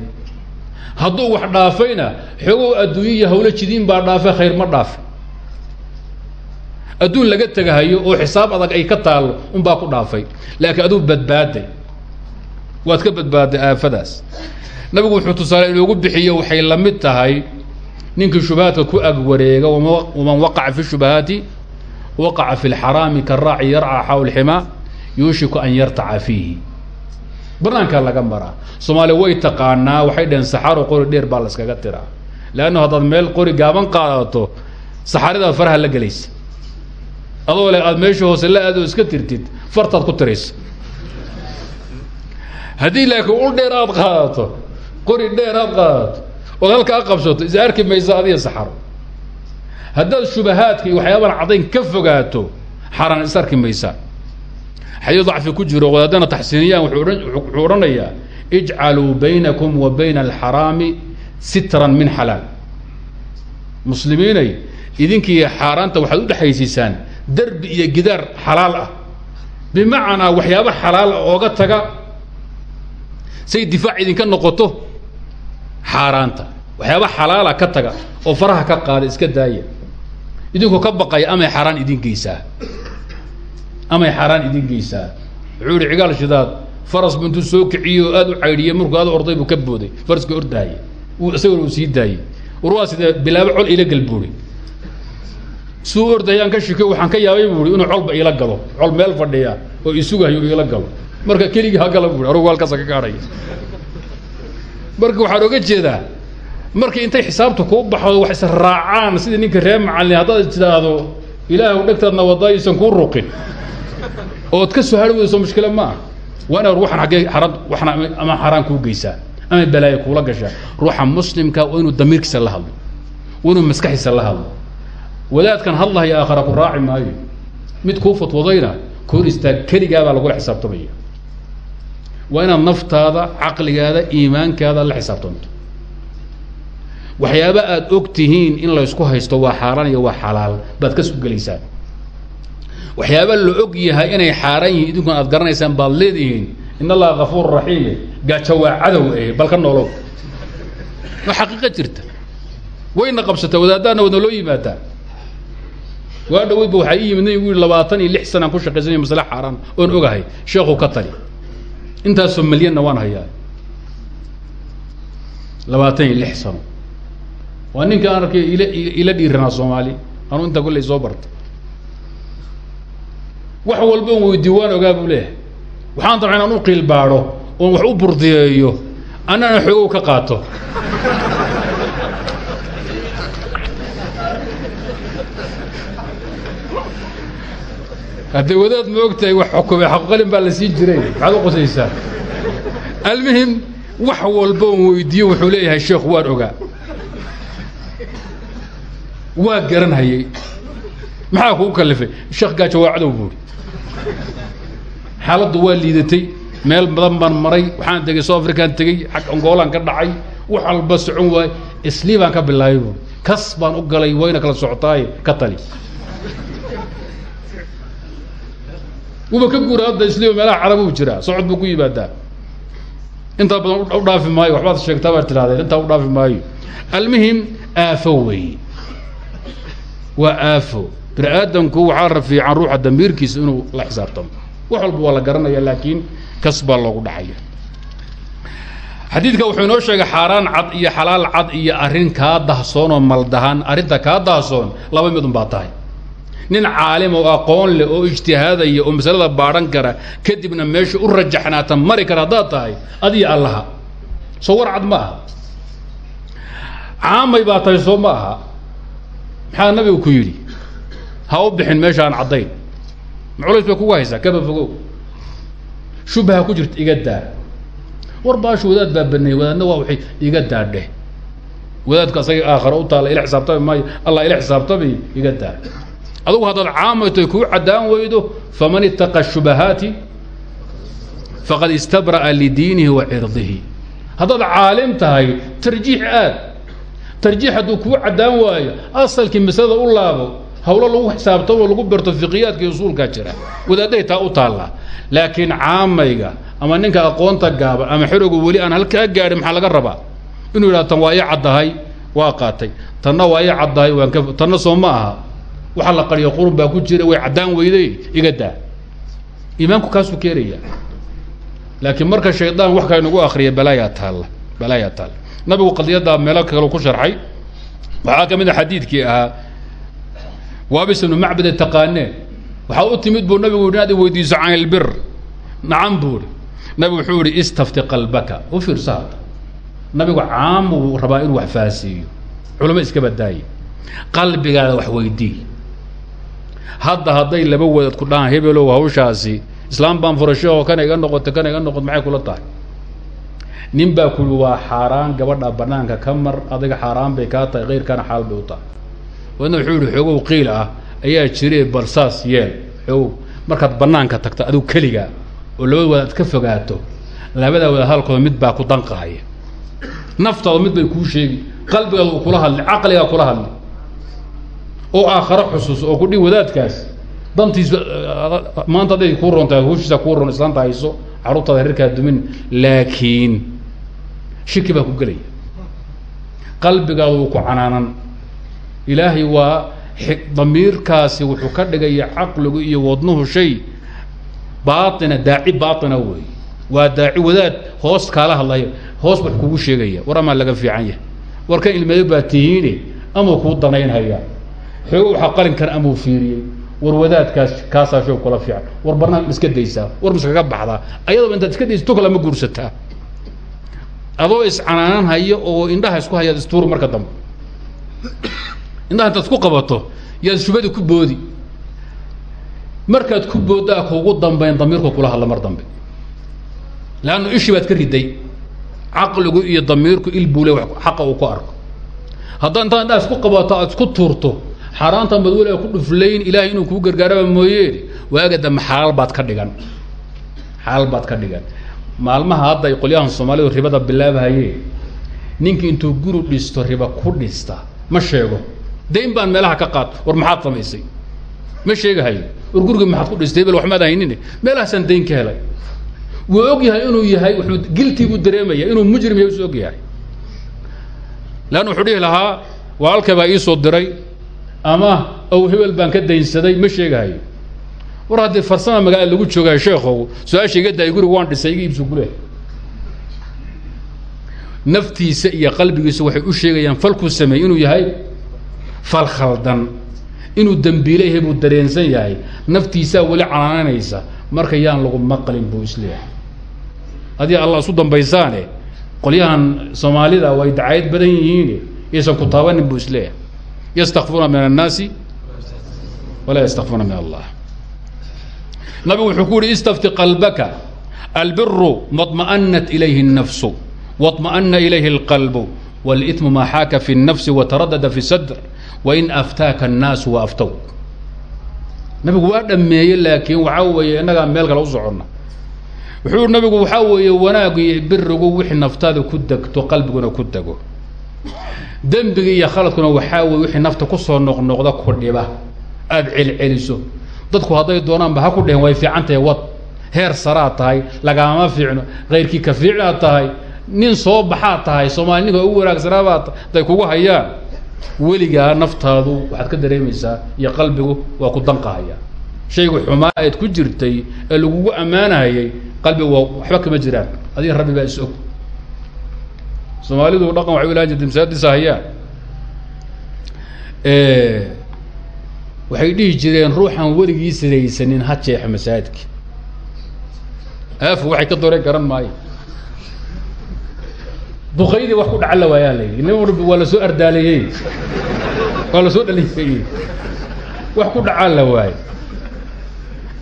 S1: Hadduu wax dhaafayna xoogow adduunyaiyo hawlo jidiin baa dhaafe khayr ma dhaafe adduun laga tegahayo oo xisaab adag ay ka taallo unbaa ku dhaafay. Laakiin aduu badbaaday waad ka badbaaday aafadaas. Nabigu wuxuu tusaale inoogu bixiyo waxay la mid tahay ninkii shubahaadka ku ag wareega waman waqaca fi shubahaati waqaca fi lxaraami karaaci yarca xawl ximaa yuushiku an yartaca fiihi. Banaankaa laga maraa. Soomaaliya way taqaanaa waxay dhaheen saxaro qori dheer baa la iskaga tiraa. Leanna haddaad meel qori gaaban qaadato saxaridaad faraha la gelaysa adoo le aada meesha hoose la aadoo iska tirtid fartaad ku tiraysa haddii laakiin ul dheer aad qaadato qori dheer aad qaadato ood halkaa qabsato is arki maysa adiga saxaro haddaad shubahaadka iyo waxyaabahan caddayn ka fogaato xaaraan is arki maysaa xadiid dacfi ku jiro wadaadana taxsiiniyaan wuxuu odhanayaa ijcaluu baynakum wa bayna alxaraami sitran min xalaal. Muslimiinay idinkii xaaraanta waxaad udhexaysiisaan derbi iyo gidaar xalaal ah. Bimacnaa waxyaaba xalaal ah ooga taga. Say difaac idinka noqoto xaaraanta. Waxyaaba xalaala ka taga oo faraha ka qaada iska daaya idinkoo ka baqaya amay xaaraan idin geysaa. Amay xaaraan idin geysaa. Wuxuu yihi cigaal shidaad faras bu intuu soo kiciyo oo aada u caydhiyey markuu aad orday buu ka booday. Faraska ordaaya isagona uu sii daayey war waa sidee bilaabo col ila galbuuri suu ordayaan ka shiko waxaan ka yaabay buui inuu colba iila galo. Col meel fadhiya oo isugahayo iila galo. Marka keligii hagala bui anugu halkaasa ka gaadhaya marka waxaan oga jeedaa markii intay xisaabta kuu baxdo wax israacaan sidii ninka reer macallin haddaad tidhaahdo ilaahw dhegtaadna wadaysan kuu ruqin. Ood ka soo hari weyso mushkila ma ah waa inaad ruuxan haggee xaraan waxna ama xaraan kuu geysaa ama balaayo kuula gashaa. Ruuxa muslimka waa inuu damiirkiisa la hadlo waa inuu maskaxiisa la hadlo wadaadkan hadlahaya aakhara ku raaci maayo. Mid kuu fatwadayna koor istaag keligaa baa lagula xisaabtamaya. Waa inaad naftaada caqligaada iimaankaada la xisaabtanto. Waxyaaba aada og tihiin in laysku haysto waa xaaraan iyo waa xalaal baad ka sugelaysaan waxyaaba la og yahay inay xaaraan yihiin idinkuna aad garanaysaan baad leedihiin in allaha kafuur raxiime gaajo waa cadow e bal ka noolow. Waa xaqiiqa jirta. Wayna qabsataa wadaadaana wadna loo yimaadaa waa dhaweydba waxaa ii yimid nabigu yui labaatan iyo lix sanaan ku shaqaysanaya masale xaaraan oon ogahay. Sheekhu ka tali. Intaasoo milyanna waan hayaa. Labaatan iyo lix sano. Waa ninka aan arkay ila ila dhiiranaa soomaali. Anuu intaa kolley soo barta wax walba on weydiyo waan ogaa buu leeyahay. Waxaan dabca inaan u qiil baadho oon wax u burdiyeeyo annana xoogow ka qaato haddee wadaad ma og tahay wax xukumay xaqalin baa la sii jiray. Maxaad u qosaysaa almuhim wax walba on weydiiyo wuxuu leeyahay sheekhu waan ogaa. Waa garanhayey maxaa kugu kalifay sheekh gaajo waa cadow buuri xaaladdu waa liidatay. Meel badan baan maray. Waxaan tegey soo afrikaan tegey. Xag angoolaan ka dhacay. Wax walba socon waay. Islii baan ka bilaabay bu kas baan u galay wayna kala socotaaye. Ka tali wuba ka guura hadda isliiba meelaha carabu jiraa socod buu ku yimaadaa. Intaa badan u dhaafi maayo waxbaad sheegtaa baad tirahdeen intaa u dhaafi maayo. Almuhim aafo weeye waa aafo. Bini aadamku waxaa rafiican ruuxa inuu la xisaabtamo wax walba waa la garanaya laakiin kas baa loogu dhacaya wuxuu inoo sheegay xaaraan cad iyo xalaal cad iyo arrin kaa dahsoon oo maldahan arrinta kaa dahsoon laba midun baa tahay nin caalim oo aqoon leh oo ijtihaadaya oo masalada baadhan kara kadibna meesha u rajaxnaata mari kara haddaad tahay adiyo allaha. Soo war cad ma aha. Caamay baa tahay soo ma aha. Maxaa nabigu ku yidhi? Ha u bixin meesha aan caddayn maculays bay kugu haysaa kaba fogow. Shubha ku jirta iga daa war baashu wadaad baa baneeyey wadaadna waa waxay iga daadheh wadaadku asaga aakhara u taalla ila xisaabtami maayo allah ila xisaabtami iga daa adugu haddaad caamaytoy kuu caddaan weydo faman ittaqa shubahaati faqad istabra'a lidiinihi wa cirdihi. Haddaad caalim tahay tarjiix aad. Tarjiix hadduu kuu caddaan waayo asalkii masalada u laabo hawlo lagu xisaabtamo lagu berto fiqiyaadka usuulkaa jira. Wadaaddahay taa u taallaa laakiin caamayga ama ninka aqoonta gaaban ama xerogu weli aan halkaa gaadhin maxaa laga rabaa? Inuu yidhahdo tan waa ii caddahay. Waa qaatay. Tanna waa ii caddahay waan ka tanna soo ma aha waxaa la qariyo qurun baa ku jira way caddaan weyday iga daa. Iimaanku kaasuu keenaya laakiin marka shaydaan wax kale nagu akriya balaayaa taalla balaayaa taalla nabigu qadiyaddaa meelo kale ku sharxay. Waxaa ka mid a xadiidkii ahaa waabis ibnu macbad taqaaneen waxaa u timid buu nabigu yidhi inaad i weydiiso can ilbir nacam buu ihi nabigu wuxuu yihi istafti qalbaka. U fiirsa nabigu caam rabaa inuu wax fahansiiyo. Culamo iska badaaye. Qalbigaada wax weydii hadda hadday laba wadaad ku dhahaan hebelow hawshaasi. Islaam baan furashaoo kana iga noqota kana iga noqot maxay kula tahay? Nin baa waa xaaraan gabadha banaanka ka mar adiga xaaraan bay kaa tahay keyrkana xaal bay u tahay. Wadna wuxuu yihi xoogow qiil ah ayaa jire bal saas yeel. Xoogow markaad banaanka tagto adigu keligaa oo labada wadaad ka fogaato labadaa wadaad halkooda mid baa ku danqahaya naftaada mid bay kuu sheegi qalbigaada uu kula hadli caqligaa kula hadli oo aakharo xusuus oo kudhi wadaadkaas dantiisa maanta hadday kuu rontahay hushiisa kuu ron islaanta hayso carruurtaada reerkaa dumin laakiin shiki baa ku gelaya. Qalbigaada wuu ku canaanan. Ilaahay waa damiirkaasi wuxuu ka dhigaya caqligu iyo wadnuhu shay. Baaina daaci baaina wey waa daaci wadaad hoos kaala hadlaya hoos wax kugu sheegaya war amaa laga fiican yahay. War kan ilmeeyo baa tihiine amau kuu danaynhaya xoogo waxaa qalin kara amau fiiriyey. War wadaadkaas kaasaa shoog kula fiican. War barnaamij iska daysaa. War miskaga baxdaa. Ayadaba intaad iska daysa tukala ma guursataa. Adoo iscanaanan haya oo indhaha isku hayaad istuur marka dambe. Indhaha intaad isku qabato yaad shubada ku boodi. Markaad ku booddaa kuugu dambayn damiirku kula hadla mar dambe. Leannu ishii baad ka riday. Caqligu iyo damiirku il buu le xaqa uu ku arko. Haddaa intaad indhaha isku qabato aad isku tuurto xaaraanta madwel ee ku dhuflayn ilaahay inuu kuu gargaaraba mooyeen waaga dambe xalaal baad ka dhigan. Xalaal baad ka dhigan. Maalmaha hadda ay qolyahan soomaalidu ribada bilaabahayeen ninkii intuu guri dhisto riba ku dhista. Ma sheego. Dayn baan meelaha ka qaad war maxaad samaysay? Ma sheegahayo war gurigii maxaad ku dhistay? Hebel wax maad haynin meelahaasaan dayn ka helay. Wuu og yahay inuu yahay wuxuu giltii buu dareemaya inuu mujrim yahay usu og yahay. Leanna wuxuu dhihi lahaa walaalka baa iisoo diray ama ow hebel baan ka daynsaday ma sheegahayo war haddii farsama magaala lagu joogayo sheekow su'aasha iga daayay guriga waan dhisay iga iibso gule naftiisa iyo qalbigiisa waxay u sheegayaan falkuu sameeyey inuu yahay fal khaldan. Inuu dembiile yahay buu dareensan yahay. Naftiisaa weli canaananaysa. Marka yaan lagu maqlin buu is leeyahay haddii allah isu dambaysaane qolyahan soomaalida way dacayad badan yihiin yaysan ku taabanin buu is leeyahay ystakfuuna min الnaasi walaa ystakfuuna min allah nabigu wuxuu ku yihi istafti qalbaka albiru maطmaأnat ilayhi الnafsu واطmaأna ilayhi الqalb wاlإثmu ma xaaka fi الnafsi wataradada fi الsadr wain aftaaka الnaasu waaftow nabigu waa dhameeyey laakiin waxaa weeye innagaa meel kale u soconna wuxuu nabigu waxaa weeye wanaagu iyo birigu wixii naftaada ku degto qalbiguna ku dego dembiga iyo khaladkuna waxaa weye wixii nafta ku soo noqnoqda ku dhiba. Aada celceliso. Dadku hadday doonaanba ha ku dheheen way fiican tahay wad heer saraad tahay lagaama fiicno. Kayrkii ka fiicnaad tahay nin soo baxaad tahay soomaali ninka ugu wanaagsanaabaad haday kugu hayaan. Weligaa naftaadu waxaad ka dareemaysaa iyo qalbigu waa ku danqahaya shayga xumaa eed ku jirtay ee lagugu ammaanahayay qalbigu waa waxba kama jiraan. Adiga rabbi baa is og soomaalidu dhaqan waxay ilahan jirtay masaajidisa hayaan waxay dhihi jireen ruuxaan weligii sidaysanin ha jeexa masaajidka aafu waxay ka doreen garan maayo. Dukaydii wax ku dhaca la waayaa la yidhi soo ardaaleeyey. Waa soo dhaliyeeyey wax ku dhacaa la waayo.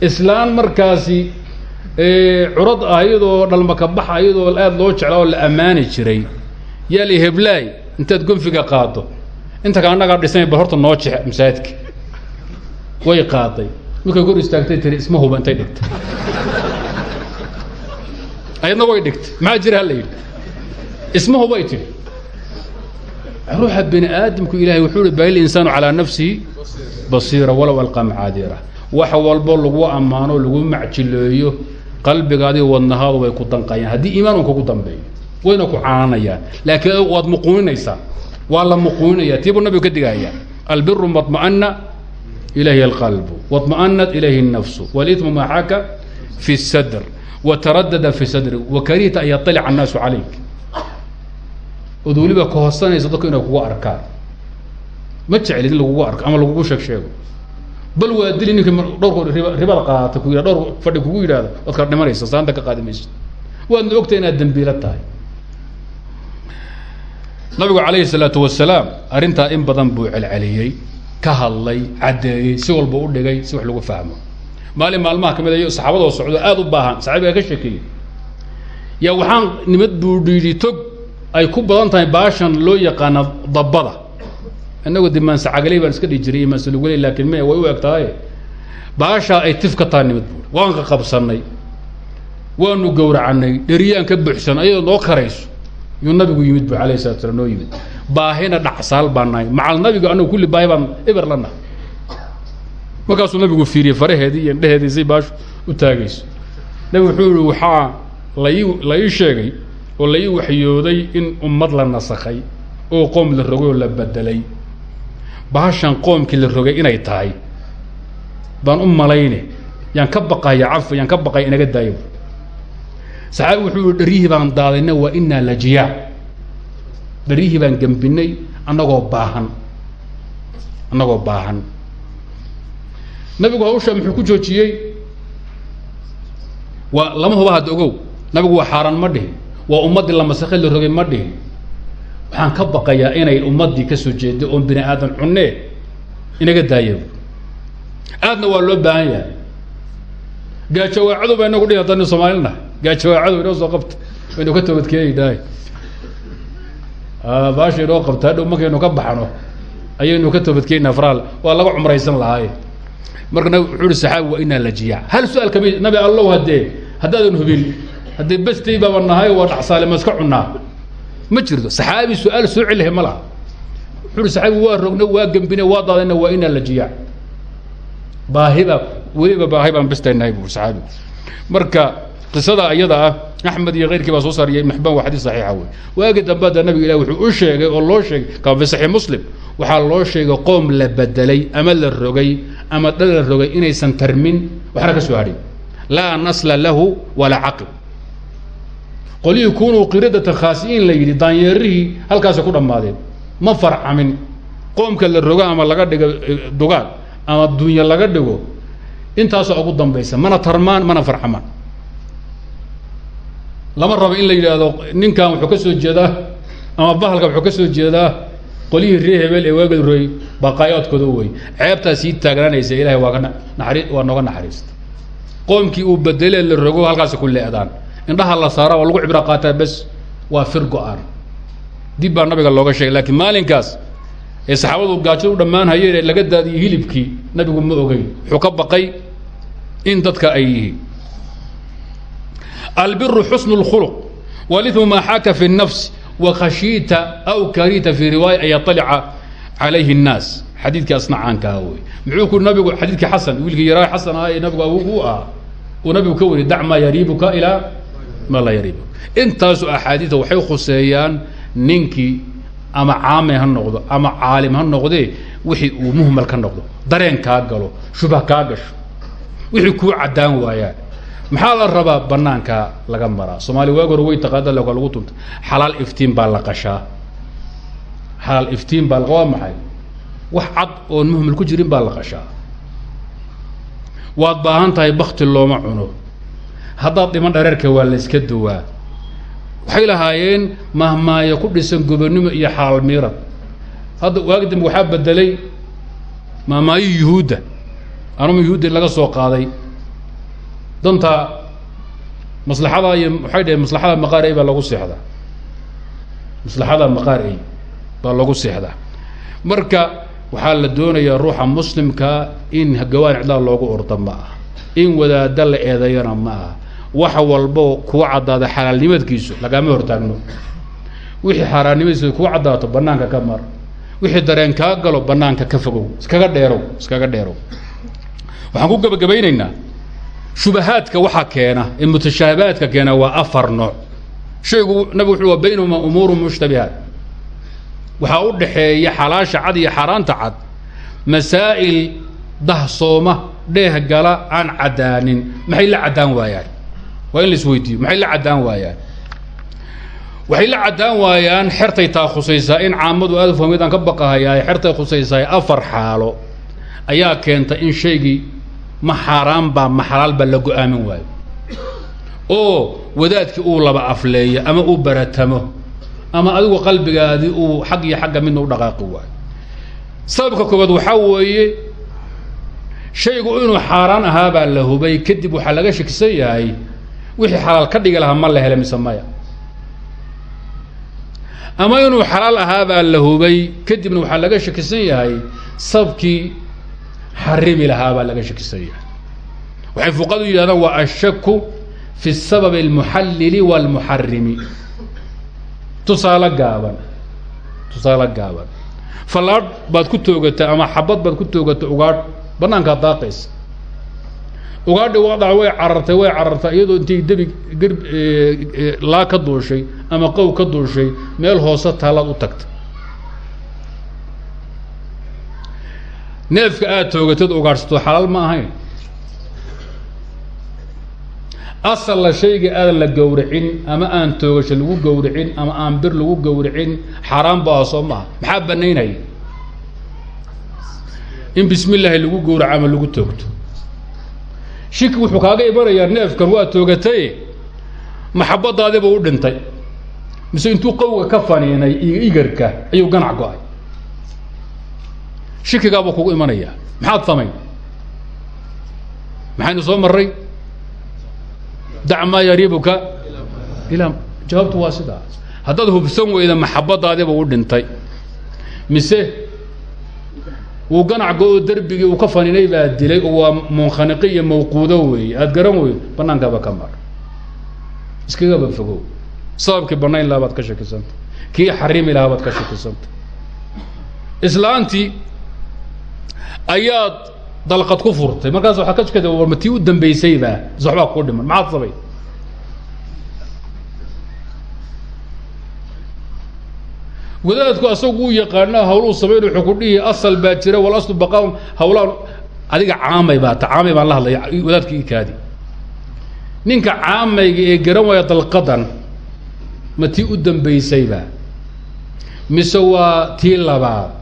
S1: Islaan markaasi curad ah iyadoo dhalmaka baxa iyadoo aada loo jeclaa oo la ammaani jiray yaa la heblaay intaad gonfiga qaado inta ka annagaa dhisnay bal horta noo jex masaajidka. Way qaaday. Markay kor istaagtay tiri isma huba intay dhigtay. Ayadna way dhigtay. Maxaa jira hala yidhi? Isma hubay tiri. Ruuxa bini aadamku ilahay wuxuu hi bal insaanu calaa nafsihi basiira walow alqaa macaadira. Wax walbo lagu ammaano lagu macjileeyo qalbiga adiga wadnahaadu way ku danqayaan. Haddii iimaan un kugu dambeeyo wayna ku caananayaan laakiin waad muquuninaysaa waa la muquuninaya tiibuu nabigu ka digaya albiru maطma'ana ilayhi alqalbu waطma'anat ilayhi الnafsu wاlإثmu ma xaka fi الsadr wataradada fi sadri wakarihta an yaطalica الnaasu calayk ood weliba kahorsanaysa dadku inay kugu arkaan ma jeclid in lagugu arko ama lagugu sheeg sheego bal waa dili ninki dhowrkood riba ribada qaadata ku yidha dhowr fadhi kugu yidhahdo waad kala dhimanaysa saanta ka qaadi maysid waadna ogtay inaad dembiilo tahay nabigu calayhi salaatu wasalaam arrintaa in badan buu celceliyey ka hadlay caddeeyey si walba u dhigay si wax lagu fahmo. Maalin maalmaha ka mid ayo saxaabadoo socdo aada u baahan. Saxaabigaa ka sheekeeyey. Yaa waxaan nimad buu dhiidhi tog ay ku badan tahay baashan loo yaqaana dabbada. Inagoo dimaansacagale baan iska dhihi jiray imaansalugule laakiin me way u eg tahay baashaa ay tif ka taha nimid buuri waan ka qabsanay waanu gowracanay dheriyaan ka buuxsan ayadoo noo karayso yuu nabigu yimid bu alayh salatu slam noo yimid. Baahina dhacsaal baan nahay. Macal nabigu anagu kulli baahi baan eber la nahay. Markaasuu nabigu fiiriyey faraheedii iyo indheheedii say baashu u taagayso. Nabigu wuxuu yihi waxaa lai la ii sheegay oo la ii waxyooday in ummad la nasakhay oo qoom la rogay oo la bedelay. Baashan qoomkii la rogay inay tahay. Baan u malayne yaan ka baqaya cafi yaan ka baqaya inaga daayo saxaabi wuxuu yihi dharyihii baan daadayna waa inaa lajiyaac dharyihii baan gembinay annagoo baahan. Annagoo baahan. Nabigu hawsha muxuu ku joojiyey waa lama huba hadda ogow. Nabigu waa xaaraan ma dhihin. Waa ummaddii la masakhe la rogay ma dhihin. Waxaan ka baqayaa inay ummaddii ka soo jeeday oon bini aadan cunnee inaga daaya aadna waa loo baahan yahay. Gaajawaacadu baa inagu dhihi haddani soomaalinahay gaajawaacadu inoo soo qabta waynu ka toobadkeenaynahay baasha inoo qabta hadhow markaynu ka baxno ayaynu ka toobadkeenaha faraal waa laga cumraysan lahaaye marka wuxuu uhi saxaabi waa inaa lajiyaa hal su'aal kami nabi allow haddee haddaadan hubin haddee bestay baaba nahay waa dhacsaale ma iska ma jirto saxaabi su'aal soo celihe ma laha. Saxaabi waa rogna waa gembine waa daadayna waa inaa lajiyaa baahiba weliba baahi baan bestaynahay bu saxaabigu marka qisada iyada ah axmed iyo keyrkii baa soo saariyay ibn waa xadiis saxiixa wey waagi dambe nabiga ilah wuxuu u sheegay oo loo sheegay kama fi saxiix muslim waxaa loo sheegay qoom la bedelay ama la rogay ama dhal la rogay inaysan tarmin. Waxna ka soo hadhin laa nasla lahu walaa caql. Qolihii kunuu qiradatan khaasi'iin la yidhi daanyeerihii halkaasay ku dhammaadeen. Ma farcamin. Qoomka la rogo ama laga dhigo dugaan ama dunya laga dhigo intaasoo ugu dambaysa. Mana tarmaan mana farxamaan lama rabo in la yidhaahdo ninkan wuxuu ka soo jeedaa ama bahalka wuxuu ka soo jeedaa qolihii ree hebel ee waagad roy baqaayaadkooda wey ceebtaa sii taagnaanaysa ilahay waa ka waa nooga naxariista. Qoomkii uu bedelee la rogo halkaasi ku leedaan indhaha la saara waa lagu cibro qaataa bes waa fir go'aan. Dib baa nabiga looga sheegay lakiin maalinkaas ee saxaabadu gaajada u dhammaan hayeen ee laga daadiyey hilibkii nabigu ma ogeyn. Wuxuu ka baqay in dadka ay yihiin albiru xusnu اlkhuluq walimu maa xaaka fi الnafs wakhashiita aw karita fi riwaaya an yaطalica calayhi الnaas xadiidkii asna caankaha wey muxuu ku nabigu xadiidkii xasan wiilkii yaraa xasan ah ee nabigu awogu u ahaa uu nabigu ka wariy dac maa yariibuka ilaa ma laa yariibuka intaasu axaadiida waxay khuseeyaan ninkii ama caame ha noqdo ama caalim ha noqdee wixii uu muhmal ka noqdo dareen kaa galo shubha kaa gasho wixii kuu caddaan waayaan maxaa la rabaa banaankaa laga maraa? Soomaaliya waag hore way taqaada loka lagu tunta xalaal iftiin baa la qashaa. Xalaal iftiin baa waa maxay? Wax cad oon muhmal ku jirin baa la qashaa. Waad baahan tahay bakti looma cuno. Haddaad dhiman dhareerka waa la iska duwaa. Waxay lahaayeen mahmaayo ku dhisan gobonnimo iyo xalaal miirad. Hadda waagi dambe waxaa bedelay mahmaayo yuhuudda. Anuma yuhuudda laga soo qaaday danta maslaxada iyo waxay dhaheen maslaxada maqaar ey baa lagu seexdaa. Maslaxada maqaar ey baa lagu seexdaa. Marka waxaa la doonayaa ruuxa muslimkaa in gawaan icdaal loogu ordo ma ah in wadaada la eedeeyana ma ah wax walbo kuwa caddaada xalaalnimadkiisu lagama hortaagno. Wixii xaaraannimadiisu kuwa caddaato banaanka ka mar. Wixii dareen kaa galo banaanka ka fogow. Iskaga dheerow iskaga dheerow. Waxaan ku gebagabaynaynaa shubahaadka waxaa keena ee mutashaabahaadka keena waa afar nooc. Shaygu nabig wuxu wa baynahumaa umuuru mushtabihaat. Waxaa u dhaxeeya xalaasha cad iyo xaaraanta cad masaa'il dahsooma dheeh gala aan caddaanin. Maxay la caddaan waayaan? Waa in la isweydiiyo. Maxay la caddaan waayaan? Waxay la caddaan waayaan xertay taa khusaysaa in caamadu aada fahmid aan ka baqahayaa xertay khusaysaa afar xaalo. Ayaa keenta in shaygii ma xaaraan baa ma xalaal baa la go'aamin waayo. Oo wadaadkii uu laba afleeyo ama uu baratamo ama adigu qalbigaadii uu xag iyo xagga midna u dhaqaaqi waayo. Sababka koobaad waxaa weeye shaygu inuu xaaraan ahaabaa la hubay kadib waxaa laga shakisan yahay wixii xalaal ka dhigi lahaa ma la hele mise maya. Ama inuu xalaal ahaabaa la hubay kadibna waxaa laga shakisan yahay sababkii xarimi lahaabaa laga shakisan yahay waxay fuqadu yidhahdaan waa ashaku fi sabab almuxallili wاlmuxarimi tusaale gaaban tusaale gaaban. Fallaadh baad ku toogatay ama xabad baad ku toogatay ugaadh banaankaad daaqaysa. Ugaadhi waa dhac way carartay way carartay iyadoo intay debi gar laa ka duushay ama qow ka duushay meel hoose taalaad u tagta neefka aada toogatad ugaadhsato xalaal ma ahayn. Asalla shayga aadan la gowracin ama aan toogasho lagu gowracin ama aan bir lagu gowracin xaaraan ba ah soo maaha maxaa banaynaya in bismi illaahi lagu gowraco ama lagu toogto. Shiki wuxuu kaaga imanayaa neefkan waa toogataye maxabadaadiba u dhintay. Mise intuu qowga ka faniinay igarka ayuu ganac go'ay shikigaabuu kugu imanayaa maxaad samayn? Maxaynu soo marray? Dac maa yariibuka. Ilaa jawaabtu waa sidaa. Haddaad hubsan weyda maxabadaadiba u dhintay. Mise wuu ganac go-o derbigii uu ka faninay baa dilay oo waa munkhaniqi iyo mawquudo weeye. Aada garan weydo banaankaaba ka mar. Iskagaba fogow. Sababkii banayn lahaa ka shakisanta kii xarimi lahaa ka shakisanta islaantii ayaad dalqad ku furtay. Markaas waxaad ka shakata war ma tii u dambaysayba waxbaa kuu dhiman. Maxaad sabay? Wadaadku asagu u yaqaana hawluu samayn wuxuu ku dhihi asal baa jira walaslu baqaa hawlaan adiga caamay baa ta caamay baan la hadlaya wadaadka ii kaadi. Ninka caamayga ee garan waaya dalqadan ma tii u dambaysayba mise waa tii labaad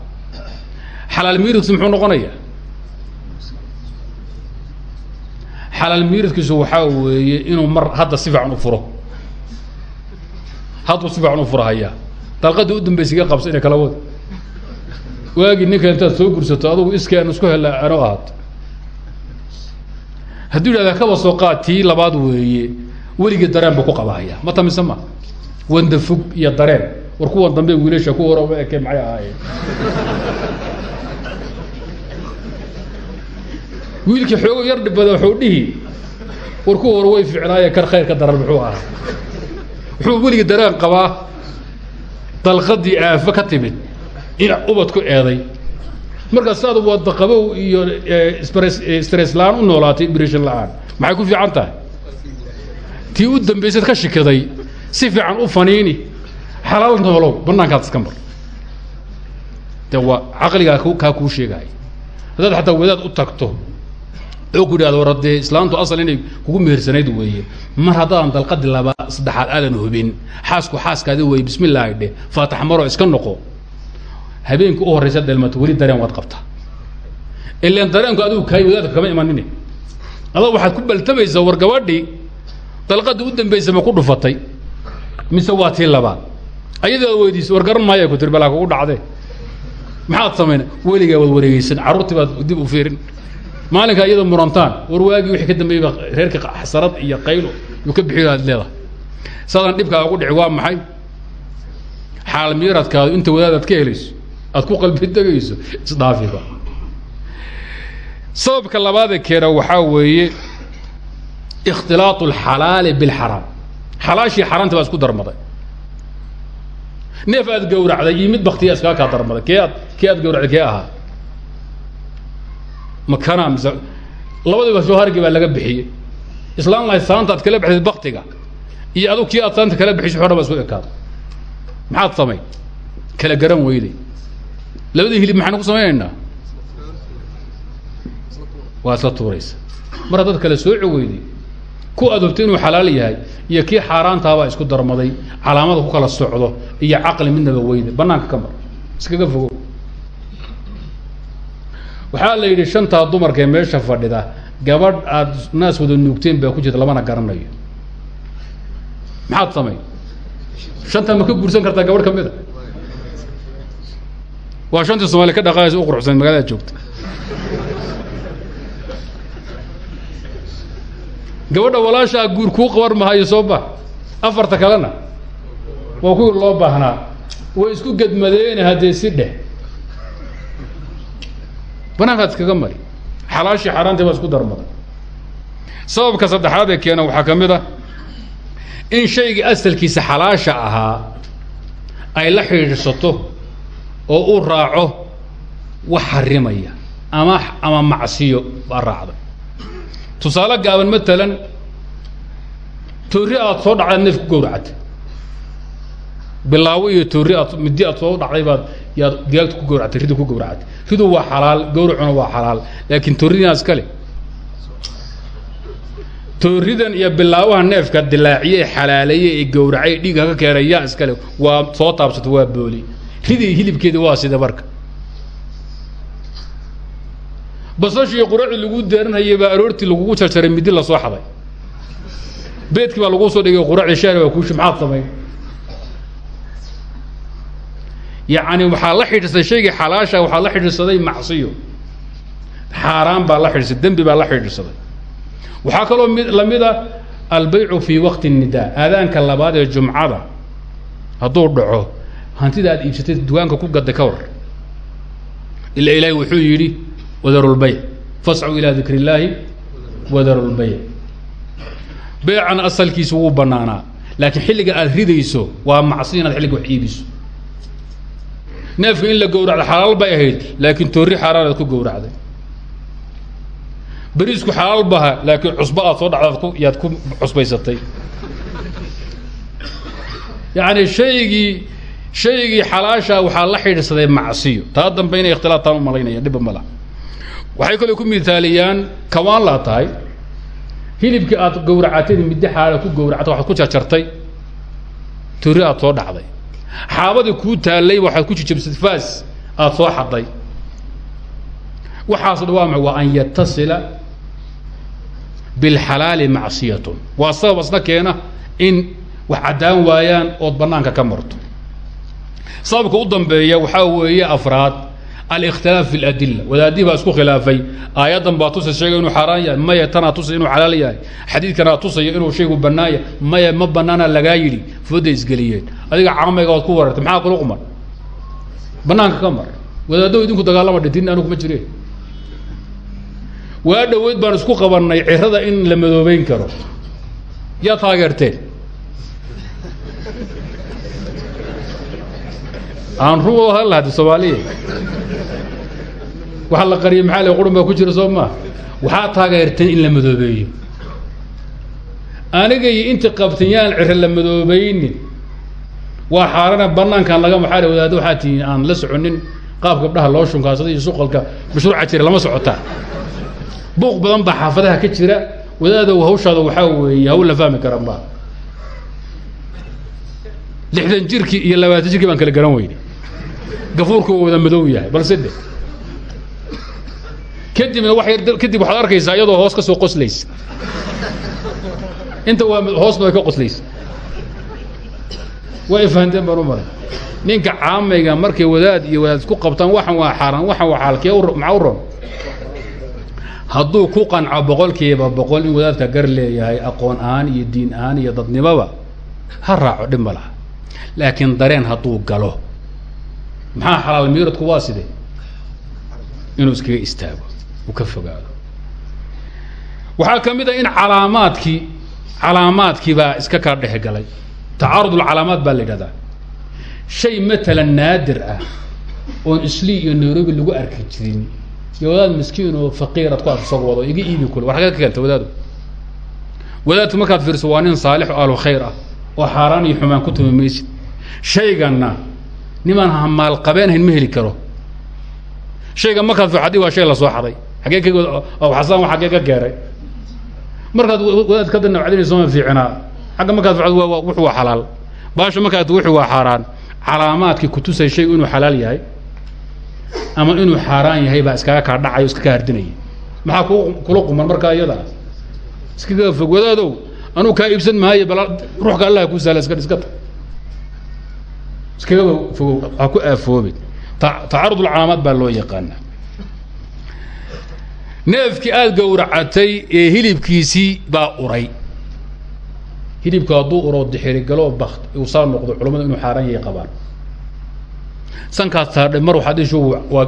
S1: xalaal miiridkiisu muxuu noqonayaa? Xalaal miiridkiisu waxaa weeye inuu mar hadda si fiican u furo. Hadduu si fiican u furahayaa. Dalqadii u dambaysa iga qabsa inay kala wada waagii ninka intaad soo gursato adugu iskii aan isku hella ano ahaato hadduu yidhahda kaba soo qaad tii labaad weeye weligii dareen buu ku qabahaya ma tamise ma? Wanda fog iyo dareen. War kuwan dambe wiilasha ku hore uma eke maxay ahaayeen wiilkii xoogo yar dhibada wuxuu dhihi war ku hore way ficnaaye kar khayr ka daran muxuu ahaa. Wuxuu weligii dareen qabaa dalqadii aafo ka timid in ubad ku eeday. Markaa saad wada qabow iyo stress la'aan u noolaatay breshan la'aan maxay ku fiican tahay? Tii u dambaysayd ka shikaday si fiican u faniini xalaal noolow banaankaad iska mar. De waa caqligaa kaa kuu sheegaya haddaad wadaad u tagto oo ku idhahdo war haddee islaantu asal inay kugu mehersanayd weeye. Mar haddaadan dalqadi laba saddexaad aadan hubin xaasku xaaskaadi weeye bismillaahi dheh faatax maroo iska noqo. Habeenka u horraysa dheelmato weli dareen waad qabtaa. Ilaan dareenku adigu kaay wadaadka kama imanine. Adag waxaad ku baltamaysaa war gabadhii dalqadii u dambaysa ma ku dhufatay. Mise waa tii labaad. Ayadoo weydiisa war garan maaya ku tiri balaa kugu dhacdee maxaad samayna weligaa waad wareegeysan carruurtii baad dib u fiirin maalinkaa iyadoo murantaan. War waagii wixii ka dambeeyey baa reerka xasarad iyo qaylo yuu ka bixiyo aad leedahay. Saadaan dhibkaa ugu dhici waa maxay? Xaal miiradkaadu inta wadaad aad ka helayso aad ku qalbi degayso isdhaafiba. Sababka labaadee keena waxaa weeye ikhtilaatu alxalaali bilxaraam xalaashii xaaraanta baa isku darmaday. Neef aad gawracday mid baktiya iskaga kaa darmaday. Kee aad kee ahaa makana mise labadiiba soo hargii baa laga bixiyey. Islaan lahayd saanta aad kala baxdayd baktiga iyo adug kii aad saanta kala bixisay xodhan baa isku ekaada maxaad samay? Kala garan weyday. Labadii hilib maxaynu ku samaynaynaa? Waa isla tuuraysa. Mar haddaad kala sooci weyday ku aad hubtay inuu xalaal yahay iyo kii xaaraantaabaa isku darmaday calaamada ku kala socdo iyo caqli midnaba weyda banaanka ka mar. Iskaga fogo waxaa la yidhi shantaa dumarka ee meesha fadhida gabadh aad naas wada nuugteen baa ku jirta lamana garanayo. Maxaad samay shantaa ma ka guursan kartaa gabadh ka mida waa shantii somaaliya ka dhaqaaysa u quruxsan magaalada joogta. Gabadha walaashaa guur kuu qaban mahayo soo ba afarta kalena waa kuwii loo baahnaa. Way isku gedmadeene haddee si dheh banaankaad iskaga mari. Xalaashii xaaraantii baa isku darmada. Sababka saddexaad ee keena waxaa ka mid ah in shaygii asalkiisa xalaasha ahaa ay la xidhiidhsato oo uu raaco wax xarimaya ama ama macsiyo baa raacday. Tusaale gaaban matalan toorri aad soo dhacdaad neef ku gawracatay bilaawo iyo toorri aad midi aad soo dhacday baad yaad digaagta ku gawracatay ridu ku gawracatay ridu waa xalaal gawracuna waa xalaal. Laakiin toorridaa iskale toorridan iyo bilaawaha neefka dilaaciye ee ee gawracay dhiigga ka keenay yaa iskale waa soo taabsato waa booli. Ridii hilibkeedi waa sida marka basashii quracii lagu daaranhayay baa aroortii lagugu jarjaray midi la soo xaday beedkii baa laguu soo dhigay quracii shaari waa kuushi maxaad samay yacni waxaa la xidhiirsaday shaygii xalaasha waxaa la xidhiirsaday macsiyo. Xaaraan baa la xidhiirsaday dembi baa la xidhiirsaday waxaa kaloo mid la mid a albaycu fii waqti nidaa aadaanka labaad ee jumcada. Hadduu dhaco hantida aad iibsatay dukaanka ku gadday ka war ila ilaahi wuxuu yidhi wadaru lbayc fascuu ilaa dikr illaahi wadaru lbayc beecan asalkiisu wuu banaanaa laakiin xilliga aad ridayso waa macsi inaad xilliga wax iibiso neefka in la gowracdo xalaal bay ahayd laakiin toorri xaaraan ku gowracday. Beriisku xalaal baha laakiin cusbo aad soo dhacdaad ku yaad ku cusbaysatay. Yacni shaygii shaygii xalaasha waxaa la xidhiidhsaday macsiyo. Taa dambe inay ikhtilaaftaan u malaynayaan dhibba mala waxay kaloo ku mithaaliyaan kawaan laa tahay. Hilibkii aad gawracateed middi xaala ku gawracta waxaad ku jarjartay. Turi aad soo dhacday xaabadii kuu taallay waxaad ku jijabsad faas aad soo xaday. Waxaaso dhan waa waa an yatasila bilxalaali macsiyatun. Waa sabab asna keena in wax caddaan waayaan ood bannaanka ka marto. Sababka u dambeeya waxaa weeye afraad alikhtilaaf fi اladila wadaadii baa isku khilaafay aayaddan baa tusa sheegay inuu xaaraan yahay maya tanaa tusay inuu xalaal yahay xadiidkanaa tusaya inuu shaygu bannaan yahay maya ma bannaana lagaa yidhi fooday isgeliyeen adiga caamayga ood ku warartay maxaa kula quman bannaanka ka mar wadaaddo idinku dagaalama dhintin anugu ma jireen waa dhoweyd baan isku qabannay cirada in la madoobeyn karo yaa taageerteen aan ru hadal lahada soomaaliya waxaa la qariyay maxaa le qurun ku jira soo maa waxaa in la madoobeeyo. Aniga iyo inti qabtin yaan ciro la madoobeynin waa xaarana banaankan laga maxaa le wadaaddo. Waxaa tihiin aan la soconin qaab gabdhaha loo shunkaasada iyo suqalka mashruuca jira lama socotaa buuq badan baa xaafadaha ka jira. Wadaadow hawshaada waxaa weeye hawl la fahmi kara maa lixdan jirkii iyo labaatan jirkii baan kala garan weyne gafuurku waa wada madow yahay balse de kadibna kadib waxaad arkaysaa iyadoo hoos ka soo qoslaysa inta waa hoos baad ka qoslaysa waa ifahanteen baan ninka caamayga markay wadaad iyo wadaad isku qabtaan waxan waa xaaraan waxan waa xaalkee maxaa u ron hadduu ku qanco boqolkiiba boqol in wadaadka gar leeyahay aqoon ahaan iyo diin ahaan iyo dadnimoba ha raaco dhib laha. Laakiin dareen hadduu galo maxaa xalaal miiradku waa side inuu iskaga istaago uu ka fogaado. Waxaa ka mid a in calaamaadkii calaamaadkii baa iska kaa dhex galay. Tacaarud ulcalaamaad baa la yidhahdaa. Shay matalan naadir ah oon isli iyo nairobi lagu arki jirin. Iyo miskiin oo faqiirad ku arsag wado iga iibi kule war ka keenta wadaadu. Wadaadku markaad fiirso waa nin saalix oo ahlu khayr ah oo xaaraan iyo xumaan ku tumi maysid shayganna nimaan hamaal qabeenhayn ma heli karo. Shayga markaad fi adi waa shay la soo xaday. Xagee ka xasaan wa xagee ka geeray markaad wadaad ka danawcdinayso ma fiicinaa xagga markaad waa wuxuu waa xalaal. Baasha markaad wuxuu waa xaaraan. Calaamaadkii kutusay shaygu inuu xalaal yahay ama inuu xaaraan yahay baa iskaga kaa dhacayo iska ka hardinaya maxaa ku kula quman markaa iyada? Iskaga fog wadaadow anuu kaa iibsan maayo bal ruuxka allah ku sahla iska iska iskaga fogow ha ku aafoobin ulcalaamaad baa loo yaqaana neefkii aada gowracatay ee hilibkiisii baa uray. Hilibku hadduu uro dixirigalo bakt uu saa noqdo culamadu inuu xaaraan yahay qabaan sankaad saardhay mar waxaad isho waa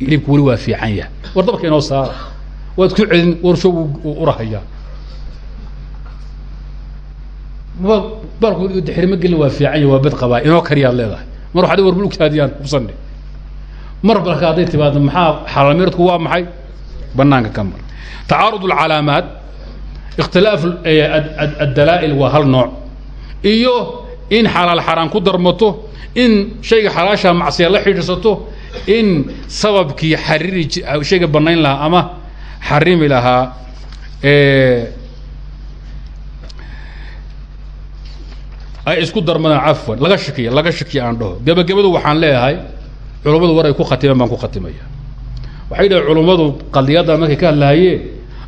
S1: hilibku weli waa fiican yahay. War dabka inoo saara. Waad ku celin warsho wuu urahayaa dixirima gelin waa fiican waa bad qabaa inoo kariyaad leedahay. Mar waxaad war bulugtaadiyaan hubsanne mar balka hadday timaado maxaa xalaalmiradku waa maxay? Banaanka ka mar tacaarud alcalaamaat ikhtilaaf addalaa'il waa hal nooc. Iyo in xalaal xaraan ku darmato in shayga xalaasha macsiya la xidhiidsato in sababkii xariri shayga banayn lahaa ama xarimi lahaa ay isku darmadaan cafwan. Laga shakiya laga shakiya aan dhaho. Gebagabadu waxaan leeyahay culummadu war ay ku khatimeen baan ku khatimaya. Waxay dhahay culummadu qadiyadda markay ka hadlahayeen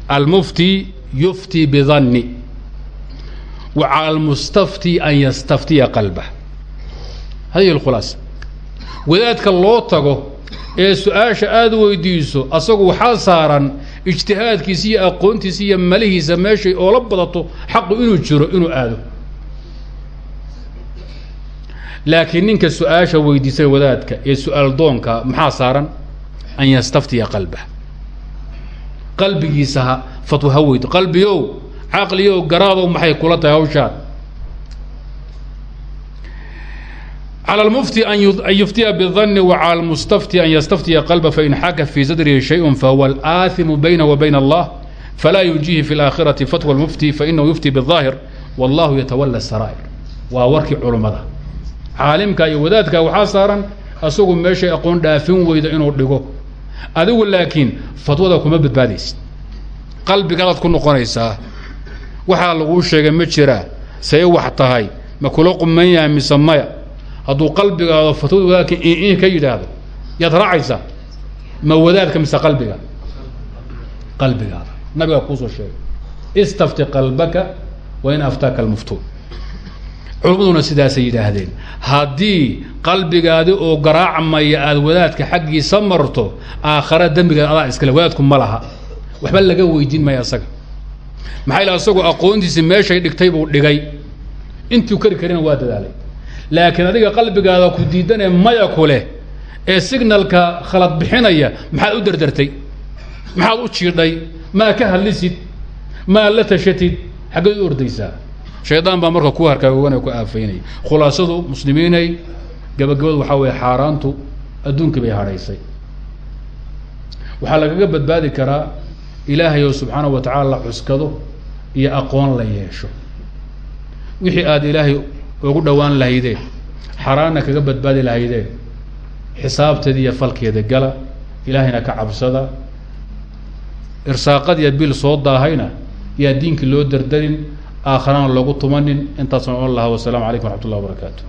S1: almufti yufti bidanni wa cala almustafti an yastaftiya qalbah. Hadihi alkhulaasa wadaadka loo tago ee su'aasha aada weydiiso asagu waxaa saaran ijtihaadkiisa iyo aqoontiisa iyo malihiisa meeshay oola badato xaqu inuu jiro inuu aado laakiin ninka su-aasha weydiisay wadaadka ee su-aal doonka maxaa saaran an yastaftiya qalbah qalbigiisa ha fatwo ha weydo qalbiyow caqliyow garaadow maxay kula tahay hawshaan calى اlmufti an yuftiya bالظn وعalى اlmustafti an ystaftiya qalba fain xaka fi sadrihi shayء fahuwa اlآثimu bayna وbayn اllah falaa yujihi fi اlآkhiraةi fatوى اlmufti fainahu yufti bالظaahir wاllahu yatawalى الsaraa'ir waa warkii culummada caalimka iyo wadaadka waxaa saaran asagu meeshay aqoon dhaafin weyda inuu dhigo. Adigu laakiin fatwada kuma badbaadaysid. Qalbigaadaad ku noqonaysaa waxaa laguu sheegay ma jiraa say wax tahay ma kula quman yahay mise maya. Hadduu qalbigaado fatwada wadaadka in ka yidhaahdo yaad raacaysaa. Ma wadaadka mise qalbiga? Qalbigaada nabigaa kuusoo sheegay istafti qalbaka wain aftaaka almuftuun culummaduna sidaasay yidhaahdeen. Haddii qalbigaadi oo garaacmaya aada wadaadka xaggiisa marto aakhara dembigeeda adaa iskale wadaadku ma laha. Waxba laga weydiin maya asaga. Maxaa ila asagoo aqoontiisi meeshay dhigtay buu dhigay. Intuu kari karina waa dadaalay. Laakiin adiga qalbigaada ku diidanee maya ku leh ee signalka khalad bixinaya maxaad u derdertay maxaad u jiidhay. Maa ka hadlisid? Maa la tashatid? Xaggeed u ordaysaa shaydaan baa marka ku harkaagogan ku aafaynaya khulaasadu muslimiinay gabagabadu waxaa weeye xaaraantu adduunkii bay hadhaysay waxaa lagaga badbaadi karaa ilaahay oo subxaana wa tacaala la iyo aqoon la yeesho. Wixii aada ilaahay ugu dhowaan lahaydeen xaaraanna kaga badbaadi lahaydeen xisaabteeda iyo falkeeda gala ilaahayna ka cabsada irsaaqadiya bil soo daahayna yaa diinkii loo derderin aakharana loogu tumanin. Intaasna on lahaa wasalaamu calaykum waraxmat wabarakaatu